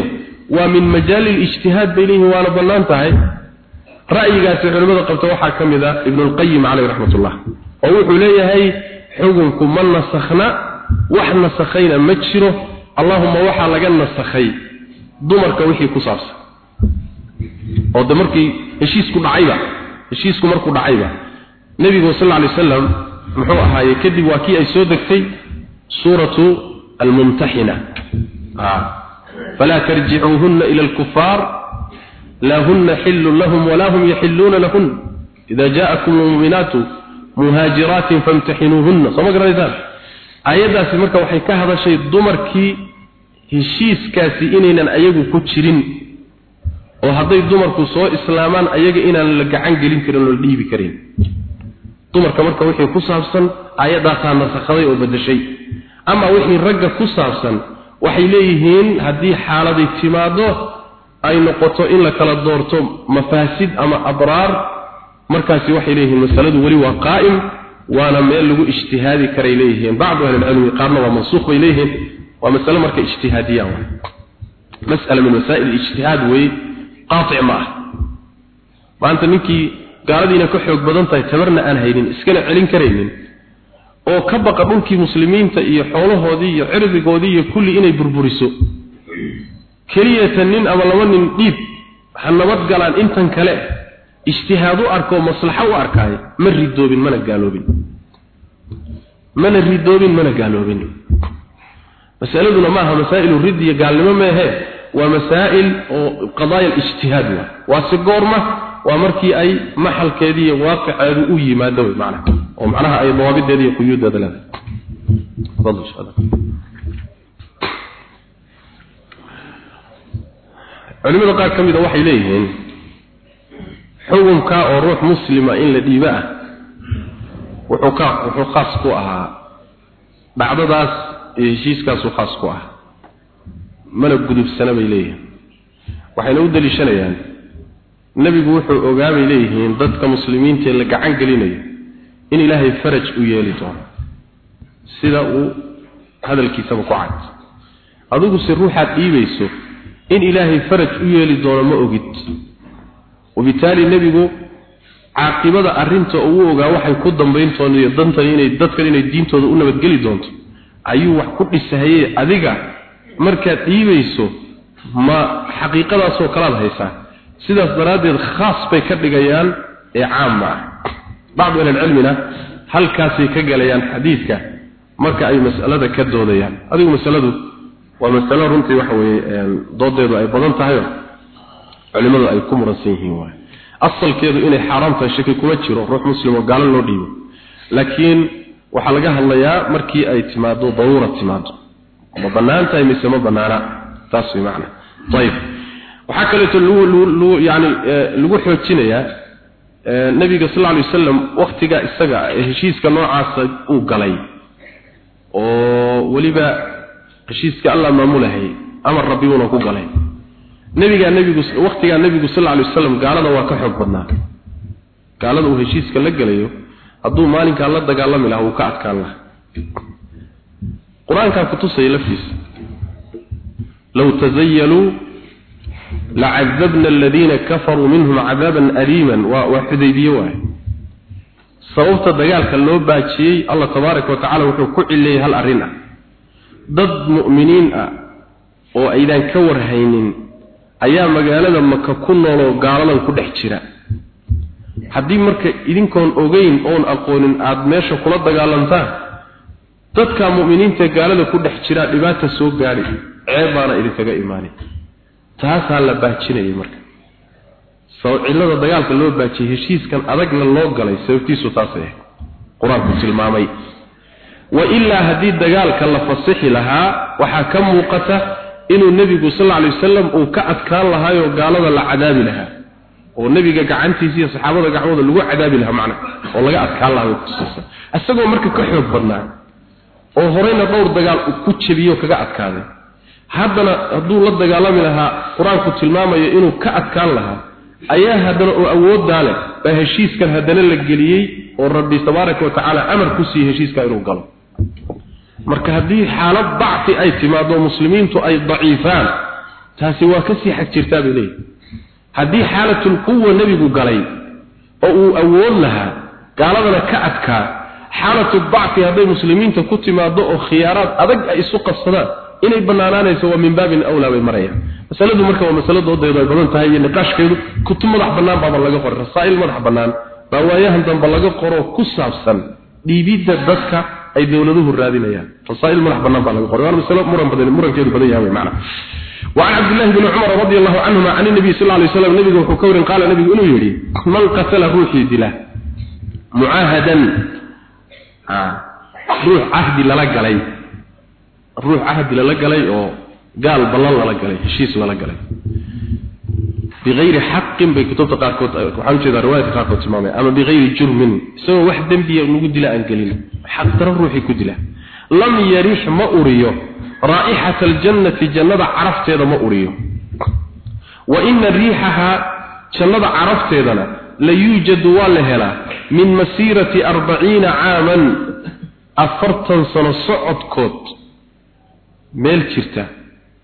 Speaker 1: waa min majaali lijtihaad bay leeyihiin waana bannaan tahay. Ra'yigaasi culimmada qabta waxaa ka mid a ibnulqayim caleyh raxmatullah oo wuxuu leeyahay xukunku ma nasakhna wax nasakhayna ma jiro. Allahuma waxaa laga nasakhay dumarka wixii ku saabsan. Oo de markii heshiisku dhacayba heshiisku markuu dhacayba nebigu sal lla alay wasalam muxuu ahaaye? Kadib waa kii ay soo degtay suuratu almumtaxina. Falaa tarjicuuhunna ila alkufaar laa huna xillun lahum walaa hum yaxiluuna lahun. Ida jaءakum lmuuminaatu muhaajiraatin famtaxinuuhunna. Soo ma garanaysaan? Aayaddaasi marka waxay ka hadashay dumarkii heshiiskaasi inaynan ayagu ku jirin. Oo hadday dumarku soo islaamaan ayaga inaan la gacan gelin karin oo la dhiibi karin dumarka marka wixii ku saabsan aayaddaasaa nasakhaday oo bedeshay ama wixii ragga ku saabsan waxay leeyihiin haddii xaaladay timaado ay noqoto in la kala doorto mafaasid ama abraar markaasi waxay leeyihiin masaladu weli waa qaa'im waana meel lagu ijtihaadi karay leeyihiin. Bacdu ahli lcilmi qaarna waa mansuuq bay leeyihiin waa masale marka ijtihaadiya mas'ala min masaa'il ijtihaad wey qaatic ma ah. Maanta ninkii gaaladiina ka xoog badan tahay tabarna aan haynin iskana celin karaynin oo ka baqa dhulkii muslimiinta iyo xoolahoodii iyo cirdigoodii iyo kulli inay burburiso. Keliyatan nin ama laba nin dhiib ha nabad galaan intan kale. Ijtihaad u arkoo maslaxo u arkaayo ma ridoobin mana gaaloobin. Mana ridoobin mana gaaloobin. Masaladuna maaha masaa'ilu rid iyo gaalnimo meehe. Waa masaa'il oo qadaaya ijtihaad waa. Waa si goorma waa markii ay maxalkeedii waaqiceedu u yimaado wey macnaha. oo macnaha ay dawaabideeda iyo quyuudeeda leedahay. Fadl insha allah culimada qaar ka mida waxay leeyihiin xukunka oo ruux muslima in la dhiibo ah wuxuu ka wuxuu khaas ku ahaa. Dhacdadaas iyo heshiiskaasuu khaas ku ah mana gudubsana bay leeyihiin. Waxayna u daliishanayaan nebigu wuxuu ogaa bay leeyihiin dadka muslimiinta ee la gacan gelinayo in ilaahay faraj u yeeli doono sida uu hadalkiisaba ku cad. Adiguse ruuxaad dhiibayso in ilaahay faraj u yeeli doono ma ogid. Wabitaali nebigu caaqibada arrinta uu ogaa waxay ku dambayn doonto dantan inay dadkan inay diintooda u nabadgeli doonto. Ayuu wax ku dhisahaye adiga. Markaad dhiibayso ma xaqiiqadaasoo kalaad haysaa sidaas daraaddeed khaas bay ka dhigayaan ee caam ma ah. Bacdu ahlilcilmina halkaasay ka galayaan xadiidka marka ay mas'alada ka doodayaan. Adigu masaladu waa masalo runtii waxa weeye doodeedu ay badan tahayo culimadu ay ku muransan yihiin waay asalkeedu inay xaaraam tahay shaki kuma jiro ruux muslim oo gaalo loo dhiibo. Laakiin waxaa laga hadlayaa markii ay timaado daruura timaado ma bannaan tahay mise ma bannaana taas way macna. Ayib waxaa kaleeto lagu yani lagu xoojinayaa nabiga sal alay wasalam waktiga isaga heshiiska noocaasa uu galay. Oo weliba heshiiska allah maamulahay amar rabbi uuna ku galay. Nabigaa nabigu waktigaa nabigu sal alay wasalam gaalada waa ka xoog badnaa. Gaalada uu heshiiska la gelayo hadduu maalinkaa la dagaalami lahaa wuu ka adkaan lahaa. Qur'aankaa kutusaya laftiisa. Low tazayaluu lacadabna aladiina kafaruu minhum cadaaban aliiman waa waa xudaybiye waaye sababta dagaalka loo baajiyey allah tabaaraka wa tacala wuxuu ku cileeyey hal arrin ah dad mu'miniin ah oo aydaan ka warhaynin ayaa magaalada maka ku nooloo gaaladan ku dhex jira haddii marka idinkoon ogeyn oon aqoonin aada meesha kula dagaalantaan dadka mu'miniinta gaalada ku dhex jira dhibaata soo gaadhi ceeb baana idinkaga imaanay taasaa la baajinayay marka. Soo cilada dagaalka loo baajiyey heshiiskan adagna loo galay sababtiisu taasay ahayd. Qur'aanku tilmaamay wa ilaa haddii dagaalka la fasixi lahaa waxaa ka muuqata inuu nebigu sal alay wasalam uu ka adkaan lahaayoo gaalada la cadaabi lahaa oo nebiga gacantiisa iyo saxaabada gacmooda lagu cadaabi lahaa macna oo laga adkaan lahaa isagoo marka ka xoog badnaa oo horeyna dhowr dagaal ku jebiyo kaga adkaaday haddana hadduu la dagaalami lahaa qur'aanku tilmaamayo inuu ka adkaan lahaa ayaa haddana oo awooddaa leh baa heshiiskan haddana la geliyey oo rabbi tabaaraka wa tacaala amar ku siiyey heshiiska inuu galo. Marka haddii xaalad dacfi ay timaado muslimiintu ay daciifaan taasi waa ka sii xag jirtaa bay leeyihi haddii xaalatul quwa nebigu galay oo uu awood lahaa gaaladana ka adkaa xaalatu dacfi hadday muslimiinta ku timaado oo khiyaaraad adag ay isu qabsadaan inay banaanaanayso waa min baabin awlaa bay marayaan masaladu marka waa masalo doodeedu ay badan tahay iyo niqaashkeedu kutub madax bannaan baaba laga qoray rasaa'il madax bannaan baa waayahan dambe laga qoro ku saabsan dhiibidda dadka ay dowladuhu raadinayaan rasaa'il madax bannaan baa laga qoray waana masalo muran badan murankeedu badan yahay macna وعن عبد الله بن عمر رضي الله عنهما عن النبي صلى الله عليه وسلم نبي وكور قال النبي انه يري من قتل روحي دله معاهدا آه. روح عهد للا غلي ruux cahdi lala galay oo gaal ballan lala galay heshiis lala galay. Biayri xaqin bay kutubta qaarkood waxaan u jeedaa riwaayadka qaarkood tilmaamaya ama bikayri jurmin isagoo wax dembiya ah lagu dila aan gelin xaq daro ruuxii ku dila. Lam yarix ma uriyo raa'ixata aljannati jannada carafteeda ma uriyo. Wa ina riixahaa jannada carafteedana la yuujadu waa la helaa min masiirati arbaciina caaman afartan sano socodkood meel jirta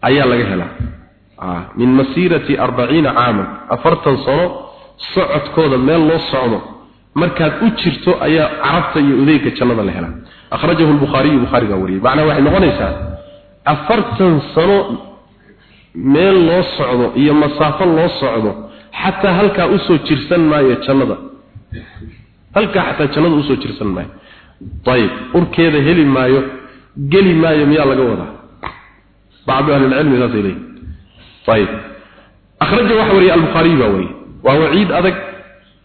Speaker 1: ayaa laga helaa min masiirati arbaciina caaman afartan sano socodkooda meel loo socdo markaad u jirto ayaa carabta iyo udeynka jannada la helaa akhrajahu lbukhaariyu bukhaarigaa wariyey. Macnaa waxay noqonaysaa afartan sano meel loo socdo iyo masaafo loo socdo xataa halkaa u soo jirsan maayo jannada. Halkaa xataa jannada u soo jirsan maayo. Ayib urkeeda heli maayo geli maayo miyaa laga wadaa? Ayib akhraja waxa wariye albukhaariy baa wariye waa waciid adag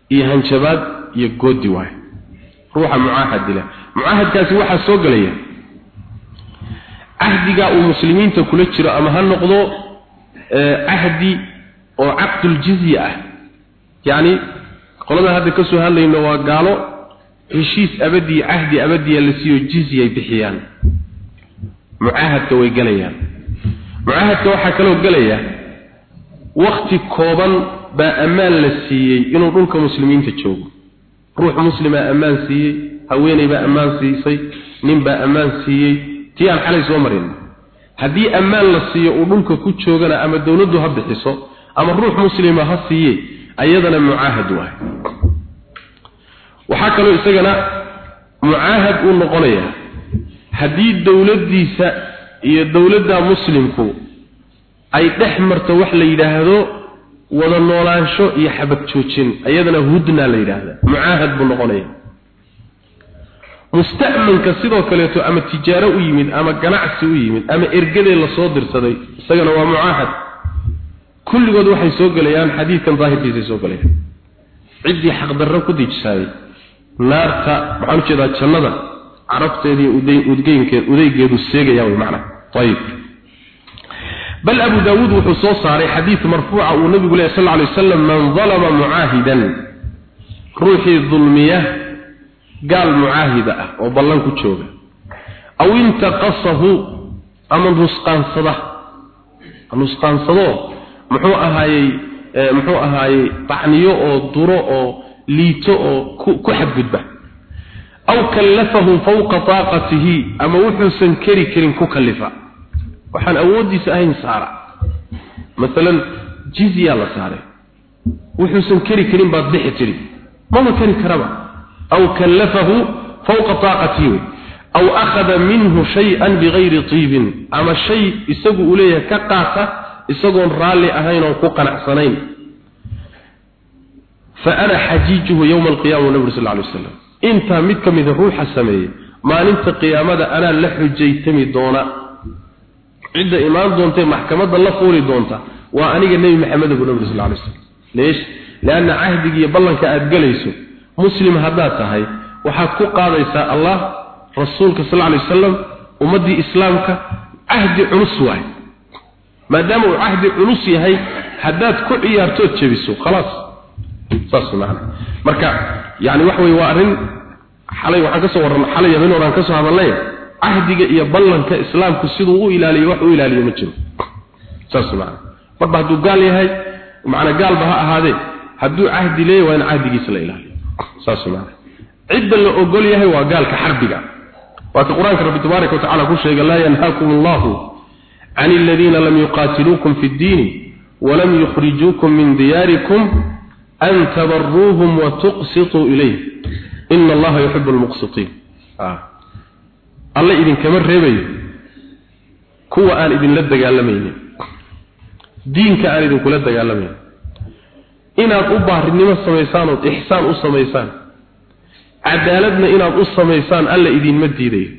Speaker 1: iyo hanjabaad iyo goodi waay. Ruuxa mucaahad dila mucaahadkaasi waxaa soo gelaya cahdiga uu muslimiinta kula jiro ama ha noqdo cahdi oo caqduljizya ah. Yacni qoladan hadda ka soo hadlayno waa gaalo heshiis abadii cahdi abadiya la siiyo jizyay bixiyaan. Mucaahadka way gelayaan mucaahadka waxaa kaloo gelaya wakti kooban baa ammaan la siiyey inuu dhulka muslimiinta joogo. Ruux muslimaa ammaan siiyey haweeney baa ammaan siisay nin baa ammaan siiyey tii aan xalay soo marin. Haddii ammaan la siiyo uu dhulka ku joogana ama dowladdu ha bixiso ama ruux muslima ha siiye ayadana mucaahad waay. Waxaa kaloo isagana mucaahad uu noqonayaa. Haddii dowladdiisa iyo dowladda muslimku ay dhex marto wax la yidhaahdo wada noolaansho iyo xabad joojin ayadana hudna la yidhaahda mucaahad buu noqonaya. Musta'manka sidoo kaleeto ama tijaaro u yimid ama ganacsi u yimid ama ergadee la soo dirsaday isagana waa mucaahad. Kulligood waxay soo gelayaan xadiidkan daahirkiisay soo gelayaan. Ciddii xaqdarro ku dijisaayey naarta maxaan u jeedaa jannada carabteedii udgeynkeed udeygeedu seegaya way macna ayib bal abu daawuud wuxuu soo saaray xadiid marfuuca uu nabigu leeyahy sal ly wasalam man dalama mucaahidan. Ruuxii dulmiya gaal mucaahida ah oo ballan ku jooga. Aw intaqasahu ama nusqaansada. Nusqaansado muxuu ahaayey muxuu ahaayey tacniyo oo duro oo liito oo ku xadgudba. Aw kallafahu fawqa taaqatihi ama wuxuusan keri karin ku kallifa waxaan awooddiisa ahayn saara. Maalan jizya la saaray. Wuxuusan keri karin baad bixi tiri maba keri karaba? Aw kallafahu fawqa taaqatihi. Aw akhada minhu shay-an bigayri tiibin. Ama shay isagu uu leeyahay ka qaata isagoon raalli ahayn oon ku qanacsanayn. Ana xajiijuhu yowma alqiyama nabi sal ly wasalam intaa mid ka mida ruuxa sameeyey maalinta qiyaamada anaa la xujaytami doona cidda imaan doontae maxkamadda la fuuli doonta waa aniga nebi maxamed buu nabi sal lay slam leesh lianna cahdigiiyo ballanka aada gelayso muslim haddaad tahay waxaad ku qaadaysaa allah rasuulka sal lay wasalam ummaddii islaamka cahdi culus waay. Maadaama uu cahdi culus yahay haddaad ku ciyaartood jebiso khalaas. Saas macna marka yani waxa weye waa arrin xalay waxaan ka soo warran xalay habeen horaan ka soo hadalnay cahdiga iyo ballanka islaamku siduu u ilaaliyo wax u ilaaliyo ma jiro. Saas macna. Marba hadduu gaal yahay macna gaalba ha ahaadee hadduu cahdi leeyahay waa in cahdigiisa la ilaaliyo. Saas macna. Cidda la ogol yahay waa gaalka xarbiga. Waa ka qur'aanka rabbi tabaaraka wa ku sheegay laa yanhaakum allahu can aladiina lam yuqaatiluukum fi ddiini walam yukhrijuukum min diyaarikum an tabaruuhum wa tuqsituu ilayh ina allaha yuxibu lmuqsitiin alle idinkama reebayo kuwa aan idinla dagaalamaynin diinka aan idinkula dagaalamaynin inaad u baarinimo samaysaan ood ixsaan u samaysaan. Cadaaladna inaad u samaysaan alla idinma diidayo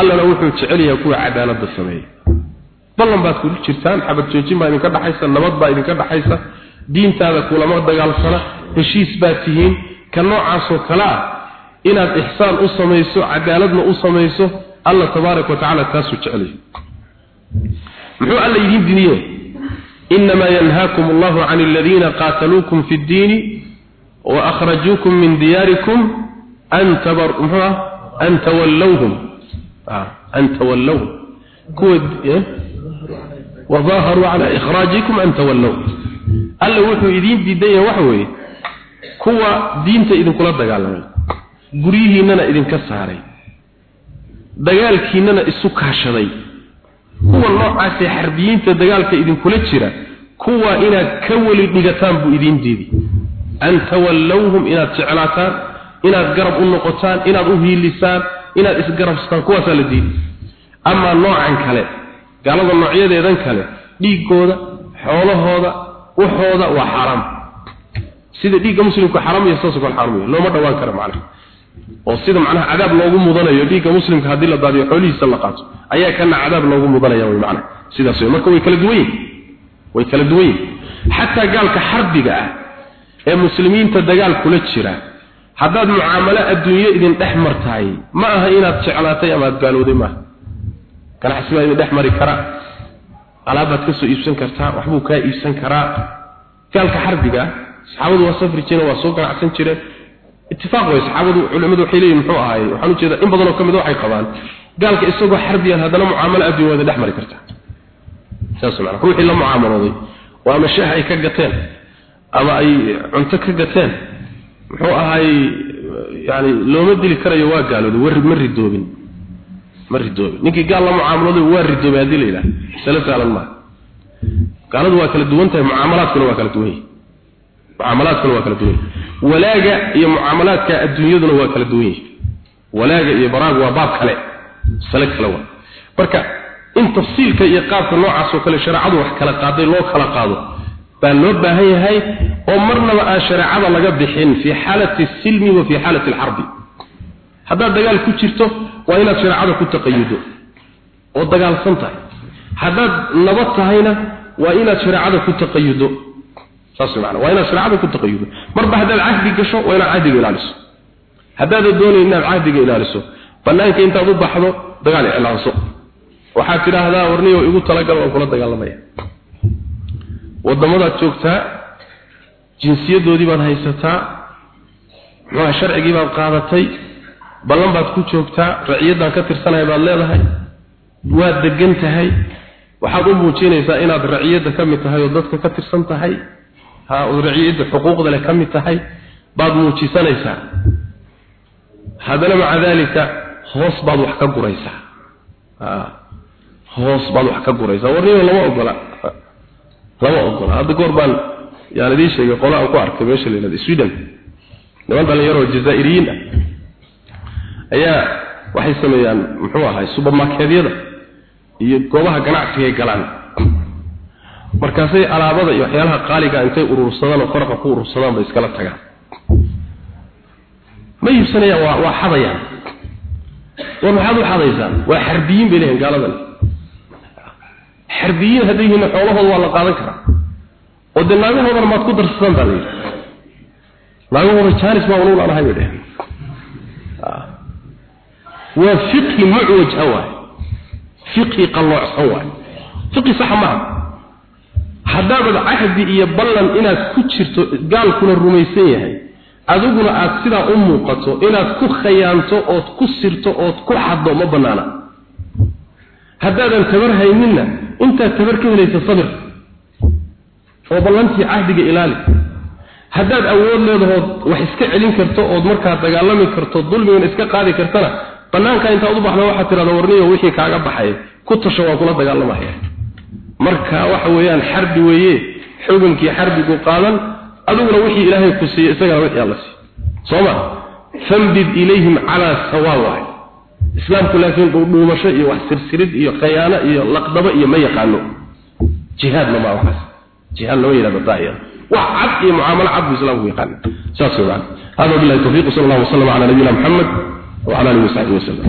Speaker 1: allana wuxuu jecel yahay kuwa cadaaladda sameeya ballan baad kula jirtaan xabad joojin baa idinka dhaxaysa nabad baa idinka dhaxaysa. Diintaada kulama dagaalsana heshiis baad tihiin ka noocaasoo kale ah inaad ixsaan u samayso cadaaladna u samayso alla tabaaraka wa tacaala taasuu jecelyahay muxuu alla idiin diniye? Inamaa yanhaakum allahu can aladiina qaataluukum fi ddiini wa akhrajuukum min diyaarikum an tabar muxuu ah an tawallawhum. An tawallawhum. Kuwa wadaaharuu cala ikhraajikum an tawallawhum. Alla wuxuu idiin diidan yahay waxa weeye kuwa diinta idinkula dagaalamay guryihiinnana idinka saaray. Dagaalkiinnana isu kaashaday. Kuwa noocaasee xarbiyiinta dagaalka idinkula jira kuwa inaad ka weli dhigataan buu idiin diiday. An tawallawhum inaad jeclaataan inaad garab u noqotaan inaad u hiilisaan inaad isgarabsataan kuwaasaa la diiday. Amaa noocan kale gaalada noocyadeedan kale dhiiggooda xoolahooda waxooda waa xaaraam sida dhiigga muslimku xaram iyo saasoo kale xaram yahay looma dhawaan karo macnaha oo sida macnaha cadaab loogu mudanayo dhiigga muslimka haddii la daadiyo xoolihiisa la qaato ayaa kana cadaab loogu mudanaya way macnaha. Sidaas wey marka way kala duwan yihiin way kala duwan yihiin xataa gaalka xarbiga ah ee muslimiinta dagaal kula jira haddaad mucaamalo adduunyo idin dhex martahay ma aha inaad jeclaatay ama aad gaalowday maaha. Ganacsi idin dhex mari kara. Alaabaad ka iibsan kartaa waxbuu kaa iibsan karaa. Gaalka xarbiga ah saxaabadu waa safri jireen waa soo ganacsan jireen itifaaq way saxaabadu culimadu waxay leeyihiin muxuu ahaayey waxaan u jeedaa in badan oo ka mid waxay qabaan gaalka isagoo xarbiyan haddana mucaamalo adduun wada dhex mari karta. Saas macna ruuxii la mucaamalooday oo ama shaah ay ka gateen ama ay cunto ka gateen. Muxuu ahaayey yani looma dili karayo waa gaalooday war ma ridoobin ma ridoobin. Ninkii gaal la mucaamalooday waa ridoobay haddii la yidhaha sala saalan maaha gaaladu waa kala duwan tahay mucaamalaadkuna waa kala duwan yihiin mucaamalaadkuna waa kala duwan. Walaaga iyo mucaamalaadka adduunyaduna waa kala duwan yihiin walaaga iyo baraagu waa baab kale. Sale kale waa. Marka in tafsiilka iyo qaabka noocaas oo kale shareecadu wax kala qaaday loo kala qaado baa loo baahan yahay oo marnaba aan shareecada laga bixin fii xaalati silmi wa fii xaalati alxarbi. Haddaad dagaal ku jirto waa inaad shareecada ku taqayudo oo dagaalsan tahay. Haddaad nabad tahayna waa inaad shareecada ku taqayudo saas macna waa inaad shareecada ku taqayudo marba haddaad cahdi gasho waa inaad cahdiga ilaaliso. Haddaadan doonayn inaad cahdiga ilaaliso banaanka intaad u baxdo dagaal iclaanso waxaad tidhaahdaa warniyo igu talagal waan kula dagaalamaya. Wadamadaad joogtaa jinsiyadoodii baad haysataa muxuuha sharcigii baad qaadatay ballan baad ku joogtaa raciyaddaan ka tirsanaya baad leedahay waad degan tahay. Waxaad u muujinaysaa inaad raciyadda ka mid tahay oo dadka ka tirsan tahay raciyadda xuquuqda leh ka mid tahay baad muujisanaysaa haddana maca daalika hoos baad wax ka guraysaa ha hoos baad wax ka guraysaa warnimo lama ogola. Lama ogola. Hadda goor baan yaan idiin sheegay qola aan ku arkay meesha la yidhahda sweden. Niman dhalinyaroo jazaa'iriyiin ah. Ayaa waxay sameeyaan muxuu ahay subermarketyada iyo goobaha ganacsiga ay galaan markaasay alaabada iyo waxyaalaha qaaliga intay urursadaan oo faraqa ku urursadaan bay iskala tagaan. Ma iibsanayaan waa waa xadayaan. War maxaad u xadaysaan? Waa xarbiyiin bay leeyihiin gaaladan. Xarbiyiin hadday yihiin xoolahooda waa la qaadan karaa. Oo dee naagahoodana maad ku darsataan baa layidhi naagahooda jaanis baa unugu laanahay bay dheheen. Waa fiqhi mucwaj ah waay fiqhi qalloocsan waay fiqhi saxa maaha haddaabad cahdi iyo ballan inaad ku jirto gaalkuna rumaysan yahay. Adiguna aad sidaa u muuqato inaad ku khayaanto ood ku sirto ood ku xaddo ma bannaana. Haddaadan tabar hayninna intaad tabar ka helaysa sabir oo ballantii cahdiga ilaali. Haddaad awood leedahood wax iska celin karto ood markaa dagaalami karto dulmigan iska qaadi kartana banaanka intaad u baxda waxaad tidhahda warniyo wixii kaaga baxay. Ku tasho waa kula dagaalamaya marka waxa weeyaan xarbi weeye xukunkii xarbigu qaadan adiguna wixii ilaahay ku siiyey isagana wixii alla siiyey sooma fambid ilayhim calaa sawaa waay islaamku laakiin dhuudhuumasho iyo wax sirsirid iyo khayaano iyo laqdabo iyo ma yaqaano jihaadna maa waxaas jihaad lama yidhahdo daa'iyada wax cad iyo mucaamalo cad buu islaamku yaqaan saas weeyaan hada billahi tawfiiq sallallahu alayhi wa sallam ala nabiyina muhammad وعلى اله وصحبه وسلم